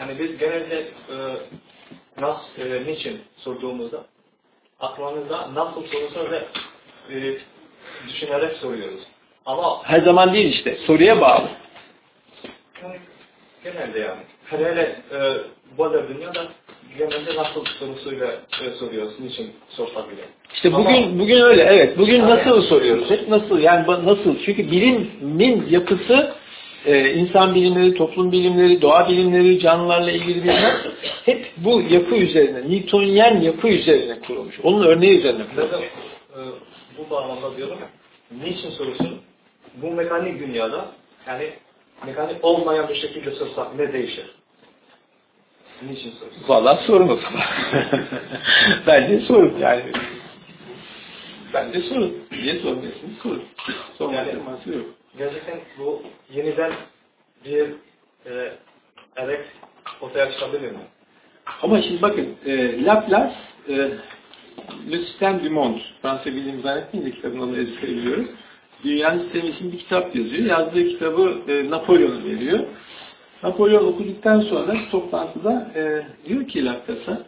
Yani biz genelde e, nasıl, e, niçin sorduğumuzda aklımızda nasıl sorusunu ve e, düşünerek soruyoruz. Ama Her zaman değil işte. Soruya bağlı. yani genelde yani. Hele hele e, böyle dünyada genelde nasıl sorusuyla e, soruyoruz. Niçin sorsak bile. İşte bugün Ama- bugün öyle evet. Bugün nasıl soruyoruz? Hep nasıl? Yani nasıl? Çünkü bilimin yapısı e, insan bilimleri, toplum bilimleri, doğa bilimleri, canlılarla ilgili bilimler hep bu yapı üzerine, Newtonyen yapı üzerine kurulmuş. Onun örneği üzerine kurulmuş. e, bu bağlamda diyorum niçin sorusu bu mekanik dünyada yani mekanik olmayan bir şekilde sorsak ne değişir? Niçin soruyorsun? Vallahi sorun o zaman. *laughs* Bence sorun yani. Bence sorun. Niye sormuyorsunuz? Sorun. Sormanın Yani- manası yok. Gerçekten bu yeniden bir e, erek ortaya çıkabilir mi? Ama şimdi bakın, e, Laplace, e, Le Système du Monde, Fransa Bilim Zannetmeyin de kitabın adını ezberliyorum. Dünyanın sistemi için bir kitap yazıyor. Yazdığı kitabı e, Napolyon'a veriyor. Napolyon okuduktan sonra toplantıda e, diyor ki Laplace'a,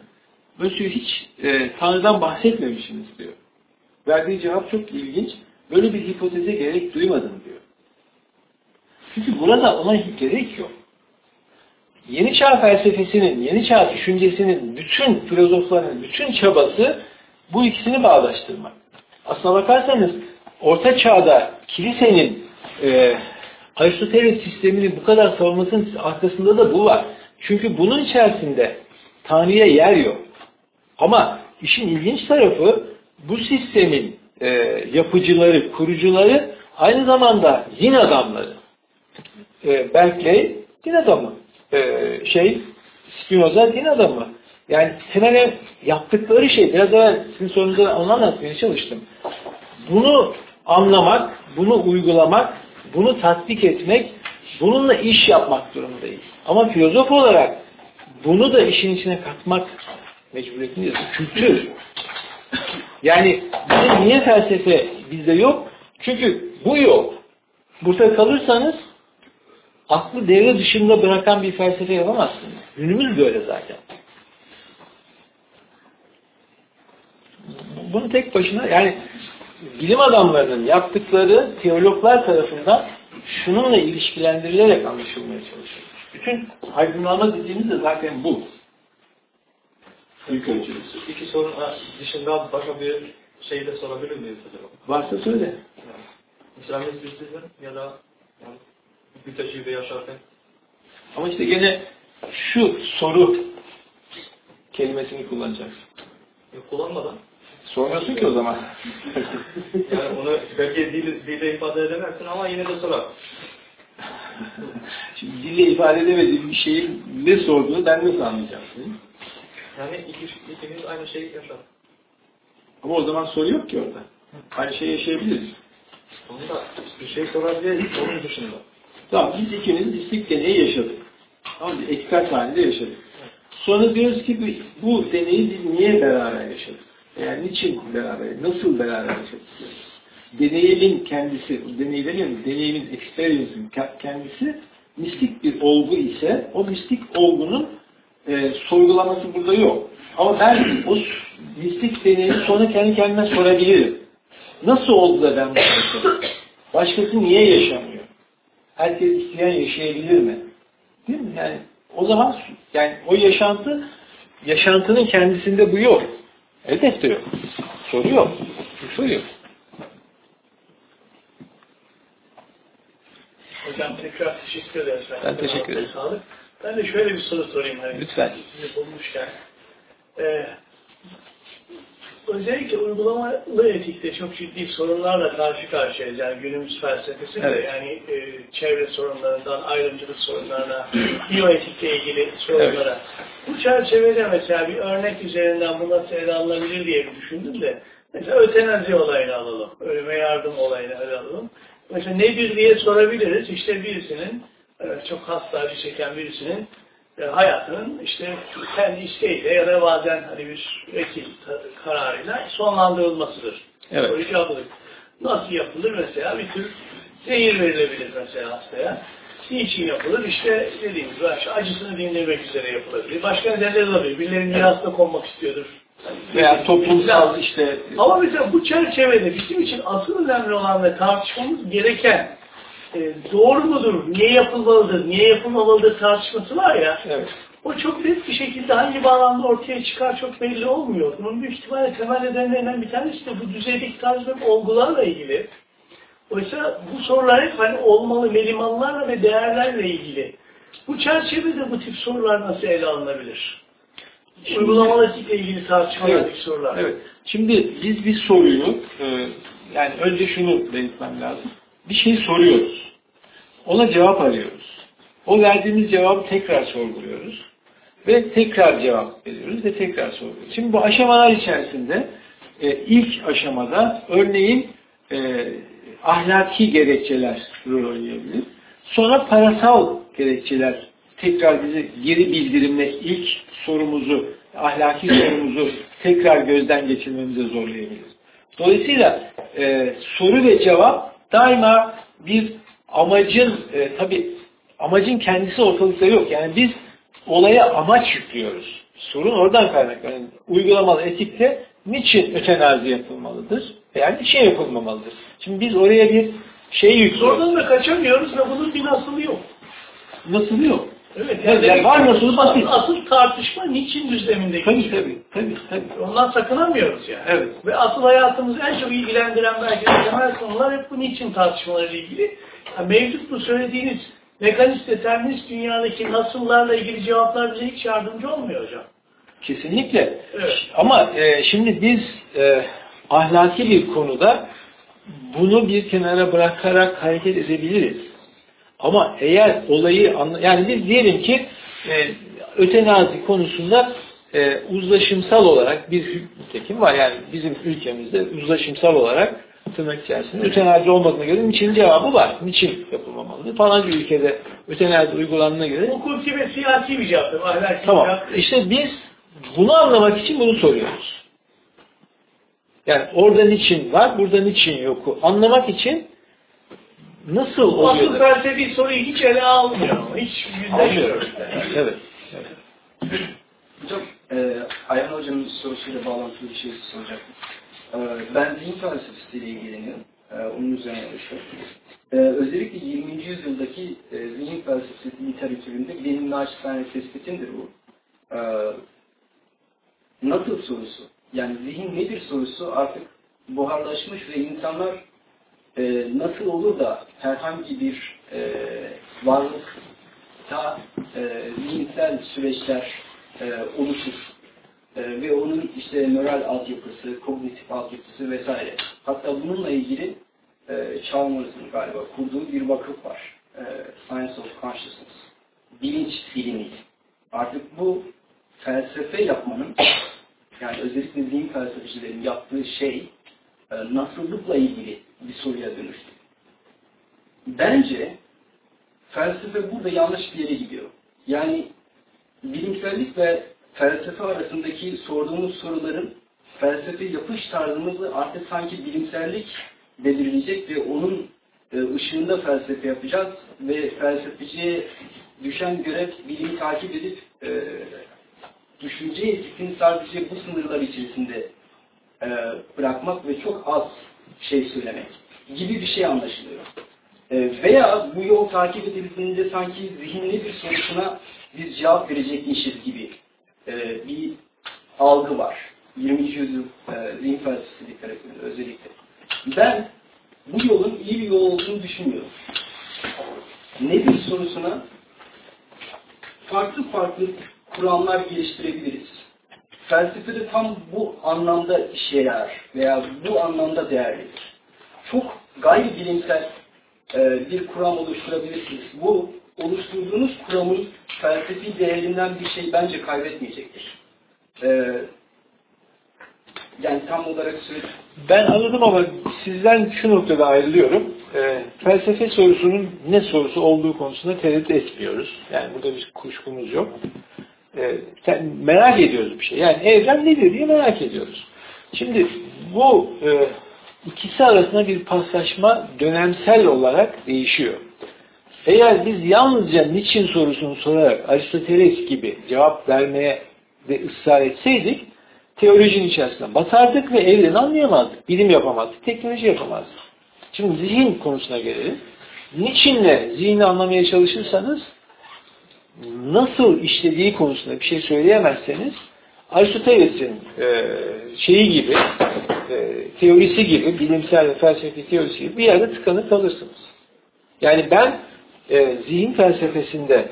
Monsieur hiç e, Tanrı'dan bahsetmemişsiniz diyor. Verdiği cevap çok ilginç. Böyle bir hipoteze gerek duymadım diyor. Çünkü burada ona gerek yok. Yeni çağ felsefesinin, yeni çağ düşüncesinin bütün filozofların bütün çabası bu ikisini bağdaştırmak. Aslına bakarsanız orta çağda kilisenin e, Aristoteles sistemini bu kadar savunmasının arkasında da bu var. Çünkü bunun içerisinde Tanrı'ya yer yok. Ama işin ilginç tarafı bu sistemin e, yapıcıları, kurucuları aynı zamanda din adamları. E, Berkeley din adamı. E, şey Spinoza din adamı. Yani temelen yaptıkları şey, biraz evvel sizin sorunuzda onu anlatmaya çalıştım. Bunu anlamak, bunu uygulamak, bunu tatbik etmek, bununla iş yapmak durumundayız. Ama filozof olarak bunu da işin içine katmak mecburiyetindeyiz. Kültür. Yani bizim niye felsefe bizde yok? Çünkü bu yok. Burada kalırsanız aklı devre dışında bırakan bir felsefe yapamazsınız. Günümüz böyle zaten. Bunu tek başına yani bilim adamlarının yaptıkları teologlar tarafından şununla ilişkilendirilerek anlaşılmaya çalışıyor. Bütün aydınlanma dediğimiz de zaten bu. Büyük ölçüde. İki sorun dışında başka bir şey de sorabilir miyiz acaba? Varsa söyle. Mesela mistisizm ya da yani bir tecrübe yaşarken Ama işte gene şu soru kelimesini kullanacaksın. e, kullanmadan Sormuyorsun ki o zaman. *laughs* yani onu belki dil, dille ifade edemezsin ama yine de sorar. *laughs* Şimdi dille ifade edemediğim bir şeyin ne sorduğunu ben nasıl anlayacağım? Yani iki, ikimiz aynı şeyi yaşar. Ama o zaman soru yok ki orada. Aynı şey yaşayabiliriz. Onu da bir şey sorabiliriz onun dışında. Tamam biz ikimiz istik deneyi yaşadık. Ama biz ekspert halinde yaşadık. Sonra diyoruz ki bu, bu deneyi biz niye beraber yaşadık? Yani niçin beraber, nasıl beraber yaşadık? Deneyimin kendisi, deneyi demiyorum, deneyimin experience'ın ke- kendisi mistik bir olgu ise o mistik olgunun e, sorgulaması burada yok. Ama ben o mistik deneyi sonra kendi kendime sorabilirim. Nasıl oldu da ben bunu? Başkası niye yaşamıyor? Herkes isteyen yaşayabilir mi? Değil mi? Yani o zaman yani o yaşantı yaşantının kendisinde bu yok. Elbette yok. Soru yok. Soru yok. Hocam tekrar teşekkür ederim. Ben teşekkür ederim. Sağlık. Ben de şöyle bir soru sorayım. Hani Lütfen. Sizi bulmuşken. Ee, özellikle uygulamalı etikte çok ciddi sorunlarla karşı karşıyayız. Yani günümüz felsefesi de Evet. yani e, çevre sorunlarından ayrımcılık sorunlarına, biyoetikle ilgili sorunlara. Bu çerçevede mesela bir örnek üzerinden bu nasıl ele alınabilir diye bir düşündüm de mesela ötenazi olayını alalım. Ölüme yardım olayını ele alalım. Mesela nedir diye sorabiliriz. İşte birisinin e, çok hasta acı çeken birisinin e, hayatının işte kendi isteğiyle ya da bazen hani bir vekil kararıyla sonlandırılmasıdır. Evet. Böyle yapılır. Nasıl yapılır mesela? Bir tür zehir verilebilir mesela hastaya. Niçin yapılır? İşte dediğim gibi acısını dinlemek üzere yapılabilir. Başka nedenler olabilir. Birileri mirasla konmak istiyordur. Veya toplumsal işte Ama mesela bu çerçevede bizim için asıl önemli olan ve tartışmamız gereken e, doğru mudur, niye yapılmalıdır, niye yapılmamalıdır tartışması var ya. evet. O çok net bir şekilde hangi bağlamda ortaya çıkar çok belli olmuyor. Bunun büyük ihtimalle temel nedenlerinden bir tanesi de bu düzeydeki tarz ve olgularla ilgili. Oysa bu sorular hep hani olmalı melimanlarla ve değerlerle ilgili. Bu çerçevede bu tip sorular nasıl ele alınabilir? Şimdi- Uygulamalı etikle ilgili tartışmalardaki Evet. sorular. Evet. Şimdi biz bir soruyu e, yani önce şunu belirtmem lazım. Bir şey soruyoruz. ona cevap arıyoruz. O verdiğimiz cevabı tekrar sorguluyoruz. Ve tekrar cevap veriyoruz ve tekrar sorguluyoruz. Şimdi bu aşamalar içerisinde e, ilk aşamada örneğin e, ahlaki gerekçeler rol oynayabilir. Sonra parasal gerekçeler tekrar bizi geri bildirimle ilk sorumuzu, ahlaki sorumuzu tekrar gözden geçirmemize zorlayabilir. Dolayısıyla e, soru ve cevap daima bir amacın, e, tabi amacın kendisi ortalıkta yok. Yani biz olaya amaç yüklüyoruz. Sorun oradan kaynaklanıyor. Yani uygulamalı etikte niçin ötenazi yapılmalıdır? Yani niçin yapılmamalıdır? Şimdi biz oraya bir şey yüklüyoruz. Oradan da kaçamıyoruz ve bunun bir nasılı yok. Nasıl yok? Evet. Yani var nasıl basit. Asıl, tartışma niçin düzleminde Tabii tabii. tabii, tabii. Ondan sakınamıyoruz yani. Evet. Ve asıl hayatımızı en çok ilgilendiren belki de temel konular hep bu niçin tartışmalarıyla ilgili. Yani mevcut bu söylediğiniz mekanist determinist dünyadaki nasıllarla ilgili cevaplar bize hiç yardımcı olmuyor hocam. Kesinlikle. Evet. Ama e, şimdi biz e, ahlaki bir konuda bunu bir kenara bırakarak hareket edebiliriz. Ama eğer olayı yani biz diyelim ki e, ötenazi konusunda e, uzlaşımsal olarak bir hüküm var. Yani bizim ülkemizde uzlaşımsal olarak tırnak içerisinde ötenazi olmadığına göre niçin cevabı var. Niçin yapılmamalıdır? Falan bir ülkede ötenazi uygulandığına göre Hukuki ve siyasi bir cevap. tabii, Ahlaki bir Tamam. cevap. İşte biz bunu anlamak için bunu soruyoruz. Yani orada niçin var, burada niçin yok. Anlamak için nasıl Bu Asıl oluyor? da- felsefi soruyu hiç ele almıyor. ama Hiç yüzleşmiyoruz. Evet. evet. Hocam, e, Ayhan Hoca'nın sorusuyla bağlantılı bir şey soracaktım. E, ben zihin felsefesiyle ilgileniyorum. E, onun üzerine çalışıyorum. E, özellikle 20. yüzyıldaki e, zihin felsefesi literatüründe benim naçizane tespitimdir bu. E, nasıl sorusu, yani zihin nedir sorusu artık buharlaşmış ve insanlar e, nasıl olur da herhangi bir e, varlıkta e, zihinsel süreçler e, oluşur. E, ve onun işte nöral altyapısı, kognitif altyapısı vesaire. Hatta bununla ilgili e, Chalmers'ın galiba kurduğu bir vakıf var. E, Science of Consciousness. Bilinç bilimi. Artık bu felsefe yapmanın yani özellikle zihin felsefecilerin yaptığı şey e, nasıllıkla ilgili bir soruya dönüştü. Bence felsefe burada yanlış bir yere gidiyor. Yani bilimsellik ve felsefe arasındaki sorduğumuz soruların felsefe yapış tarzımızı artık sanki bilimsellik belirleyecek ve onun e, ışığında felsefe yapacağız ve felsefeciye düşen görev bilimi takip edip e, düşünce etikini sadece bu sınırlar içerisinde e, bırakmak ve çok az şey söylemek gibi bir şey anlaşılıyor. E, veya bu yol takip edildiğinde sanki zihinli bir sorusuna biz cevap verecekmişiz gibi e, bir algı var. 20. yüzyıl e, zihin felsefesi literatüründe özellikle. Ben bu yolun iyi bir yol olduğunu düşünmüyorum. Nedir sorusuna farklı farklı kuramlar geliştirebiliriz. Felsefede tam bu anlamda işe yarar veya bu anlamda değerlidir. Çok gayri bilimsel e, bir kuram oluşturabilirsiniz. Bu oluşturduğunuz kuramın felsefi değerinden bir şey bence kaybetmeyecektir. E, yani tam olarak söyle. Ben anladım ama sizden şu noktada ayrılıyorum. E, felsefe sorusunun ne sorusu olduğu konusunda tereddüt etmiyoruz. Yani burada bir kuşkumuz yok. E, merak ediyoruz bir şey. Yani evren nedir diye merak ediyoruz. Şimdi bu e, ikisi arasında bir paslaşma dönemsel olarak değişiyor. Eğer biz yalnızca niçin sorusunu sorarak Aristoteles gibi cevap vermeye de ısrar etseydik teolojinin içerisinde batardık ve evreni anlayamazdık. Bilim yapamazdık, teknoloji yapamazdık. Şimdi zihin konusuna gelelim. Niçinle zihni anlamaya çalışırsanız nasıl işlediği konusunda bir şey söyleyemezseniz Aristoteles'in e, şeyi gibi e, teorisi gibi, bilimsel ve felsefi teorisi gibi bir yerde tıkanıp kalırsınız. Yani ben e, zihin felsefesinde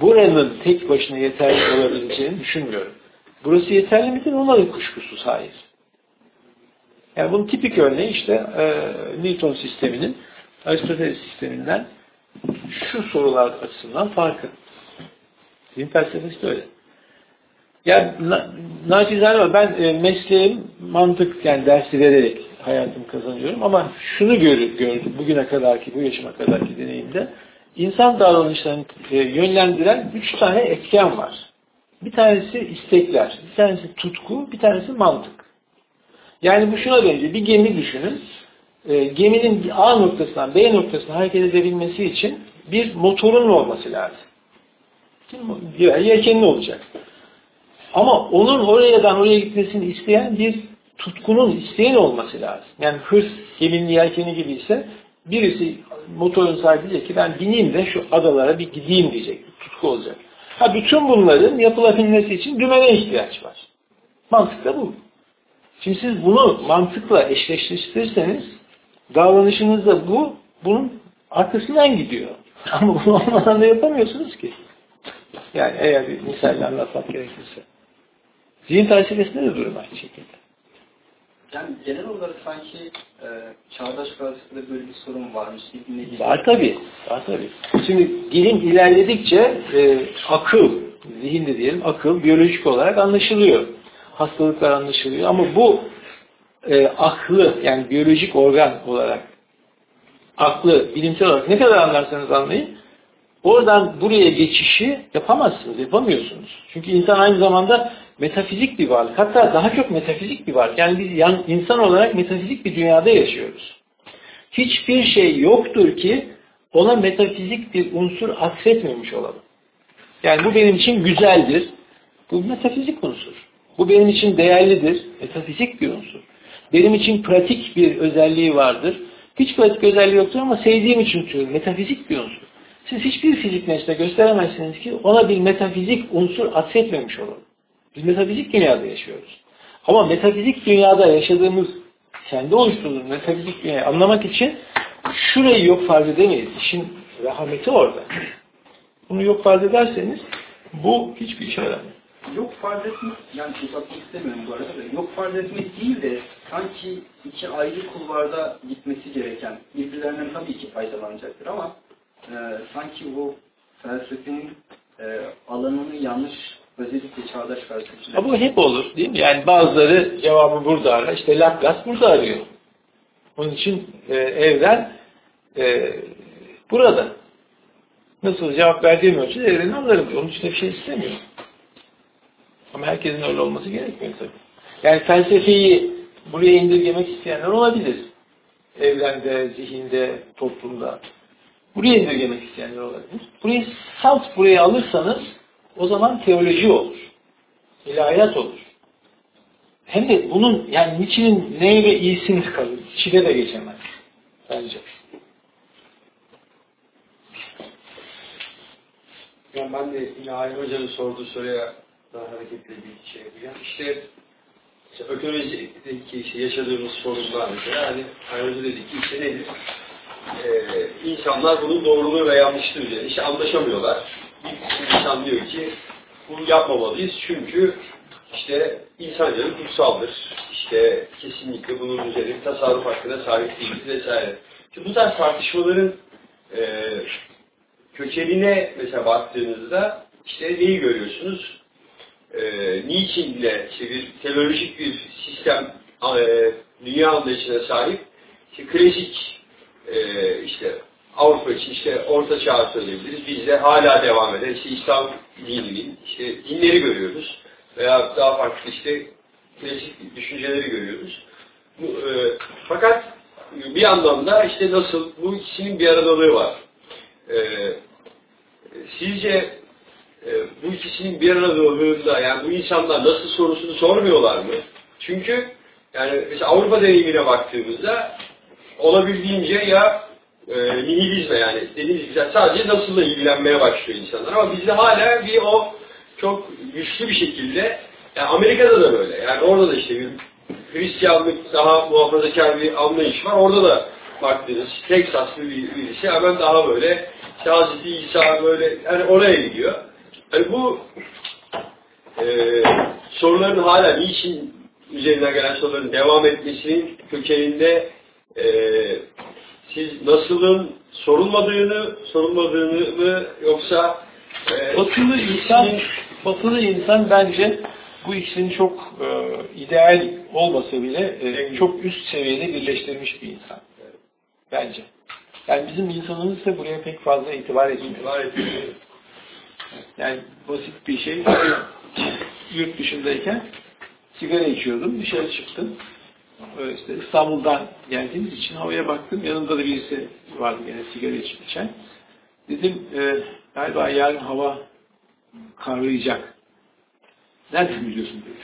buranın tek başına yeterli olabileceğini düşünmüyorum. Burası yeterli midir? Onların kuşkusuz hayır. Yani bunun tipik örneği işte e, Newton sisteminin Aristoteles sisteminden şu sorular açısından farkı. Din felsefesi de öyle. Yani na, naçizane. Ben e, mesleğim mantık yani dersi vererek hayatımı kazanıyorum ama şunu gör, gördüm bugüne kadarki bu yaşıma kadarki deneyimde insan davranışlarını e, yönlendiren üç tane etken var. Bir tanesi istekler, bir tanesi tutku, bir tanesi mantık. Yani bu şuna benziyor. Bir gemi düşünün. E, geminin A noktasından B noktasına hareket edebilmesi için bir motorun olması lazım. Bir yelkenli olacak. Ama onun oradan oraya gitmesini isteyen bir tutkunun isteyen olması lazım. Yani hırs geminin yelkeni gibi ise birisi motorun sahibi diyecek ki ben bineyim de şu adalara bir gideyim diyecek. Tutku olacak. Ha bütün bunların yapılabilmesi için dümene ihtiyaç var. Mantık da bu. Şimdi siz bunu mantıkla eşleştirirseniz davranışınızda bu bunun arkasından gidiyor. *laughs* Ama bunu olmadan da yapamıyorsunuz ki. Yani eğer bir misalle anlatmak gerekirse. Zihin felsefesinde de durum aynı şekilde. Yani genel olarak sanki e, çağdaş felsefede böyle bir sorun varmış gibi Var tabii. Var tabii. Şimdi bilim ilerledikçe e, akıl, zihin de diyelim, akıl biyolojik olarak anlaşılıyor. Hastalıklar anlaşılıyor. Ama bu e, aklı yani biyolojik organ olarak aklı bilimsel olarak ne kadar anlarsanız anlayın oradan buraya geçişi yapamazsınız, yapamıyorsunuz. Çünkü insan aynı zamanda metafizik bir varlık. Hatta daha çok metafizik bir varlık. Yani biz insan olarak metafizik bir dünyada yaşıyoruz. Hiçbir şey yoktur ki ona metafizik bir unsur atfetmemiş olalım. Yani bu benim için güzeldir. Bu metafizik unsur. Bu benim için değerlidir. Metafizik bir unsur. Benim için pratik bir özelliği vardır. Hiç pratik özelliği yoktur ama sevdiğim için tutuyorum. Metafizik bir unsur. Siz hiçbir fizik nesne gösteremezsiniz ki ona bir metafizik unsur atfetmemiş olalım. Biz metafizik dünyada yaşıyoruz. Ama metafizik dünyada yaşadığımız, kendi oluşturduğumuz metafizik dünyayı anlamak için şurayı yok farz edemeyiz. İşin rahameti orada. Bunu yok farz ederseniz bu hiçbir işe yaramıyor. Yok farz etmek, yani uzatmak istemiyorum bu arada da, yok farz etmek değil de sanki iki ayrı kulvarda gitmesi gereken, birbirlerinden tabii ki faydalanacaktır ama e, sanki o felsefenin e, alanını yanlış özellikle çağdaş felsefeciler. Ha bu hep olur değil mi? Yani bazıları cevabı burada arar. İşte Laplace burada arıyor. Onun için e, evren e, burada. Nasıl cevap verdiğim ölçüde evreni anlarım. Onun için bir şey istemiyor. Ama herkesin öyle olması gerekmiyor tabii. Yani felsefeyi buraya indirgemek isteyenler olabilir. Evrende, zihinde, toplumda. Buraya indirgemek isteyenler olabilir. Burayı salt buraya alırsanız o zaman teoloji olur. İlahiyat olur. Hem de bunun yani niçinin ney ve iyisini kalır. Çile de geçemez. Bence. Yani ben de yine Hoca'nın sorduğu soruya daha hareketli bir şey yapacağım. İşte, işte ökolojideki işte yaşadığımız sorunlar mesela hani Aydın Hoca dedi ki işte nedir? Ee, insanlar bunun doğruluğu ve yanlışlığı üzerine işte anlaşamıyorlar. Bir insan diyor ki bunu yapmamalıyız çünkü işte insan canı kutsaldır. İşte kesinlikle bunun üzerine tasarruf hakkına sahip değiliz vesaire. Şimdi bu tarz tartışmaların e, kökenine mesela baktığınızda işte neyi görüyorsunuz? E, niçinle işte bir teknolojik bir sistem e, dünya anlayışına sahip işte klasik e, işte Avrupa için işte Orta Çağ söyleyebiliriz. Bizde hala devam eden işte İslam dininin işte dinleri görüyoruz. Veya daha farklı işte klasik düşünceleri görüyoruz. Bu, e, fakat bir anlamda işte nasıl bu ikisinin bir aradalığı var. E, sizce e, bu ikisinin bir aradalığında yani bu insanlar nasıl sorusunu sormuyorlar mı? Çünkü yani mesela Avrupa deneyimine baktığımızda olabildiğince ya e, nihilizme yani dediğimiz gibi sadece nasılla ilgilenmeye başlıyor insanlar. Ama bizde hala bir o çok güçlü bir şekilde yani Amerika'da da böyle. Yani orada da işte bir Hristiyanlık daha muhafazakar bir anlayış var. Orada da baktığınız Teksaslı bir, birisi hemen daha böyle işte Hazreti İsa böyle yani oraya gidiyor. Yani bu e, soruların hala niçin üzerinden gelen soruların devam etmesinin kökeninde e, siz nasılın sorulmadığını, sorulmadığını mı yoksa e, Batılı insan, batılı insan bence bu ikisini çok e, ideal olmasa bile e, çok üst seviyede birleştirmiş bir insan. Bence. Yani bizim insanımız da buraya pek fazla itibar etmiyor. var ediyor? Yani basit bir şey. Yurt dışındayken sigara içiyordum. Dışarı çıktım. Öyle işte İstanbul'dan geldiğimiz için havaya baktım. Yanında da birisi vardı gene sigara içen. Dedim e, galiba yarın hava karlayacak. Nereden biliyorsun dedi.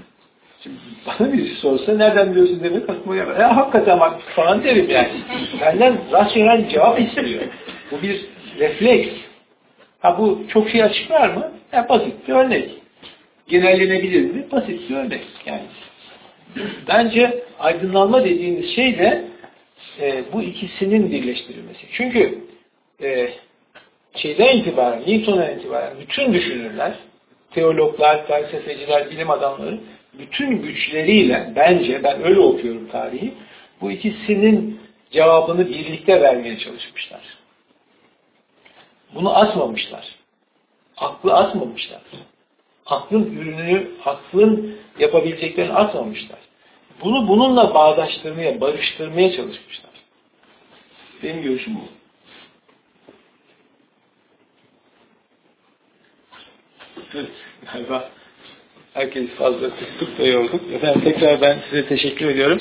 *laughs* Şimdi bana birisi sorsa nereden biliyorsun demek aklıma gelmez. Ya hakikaten bak falan derim yani. *laughs* Benden rasyonel cevap istiyor. Bu bir refleks. Ha bu çok şey açıklar mı? Ya basit bir örnek. Genellenebilir mi? Basit bir örnek. Yani bence aydınlanma dediğimiz şey de e, bu ikisinin birleştirilmesi. Çünkü e, şeyden itibaren, Newton'dan itibaren bütün düşünürler, teologlar, felsefeciler, bilim adamları bütün güçleriyle bence ben öyle okuyorum tarihi bu ikisinin cevabını birlikte vermeye çalışmışlar. Bunu asmamışlar. Aklı asmamışlar. Aklın ürününü, aklın yapabileceklerini asmamışlar. Bunu bununla bağdaştırmaya, barıştırmaya çalışmışlar. Benim görüşüm bu. Galiba herkes fazla tuttuk da yorduk. Efendim tekrar ben size teşekkür ediyorum.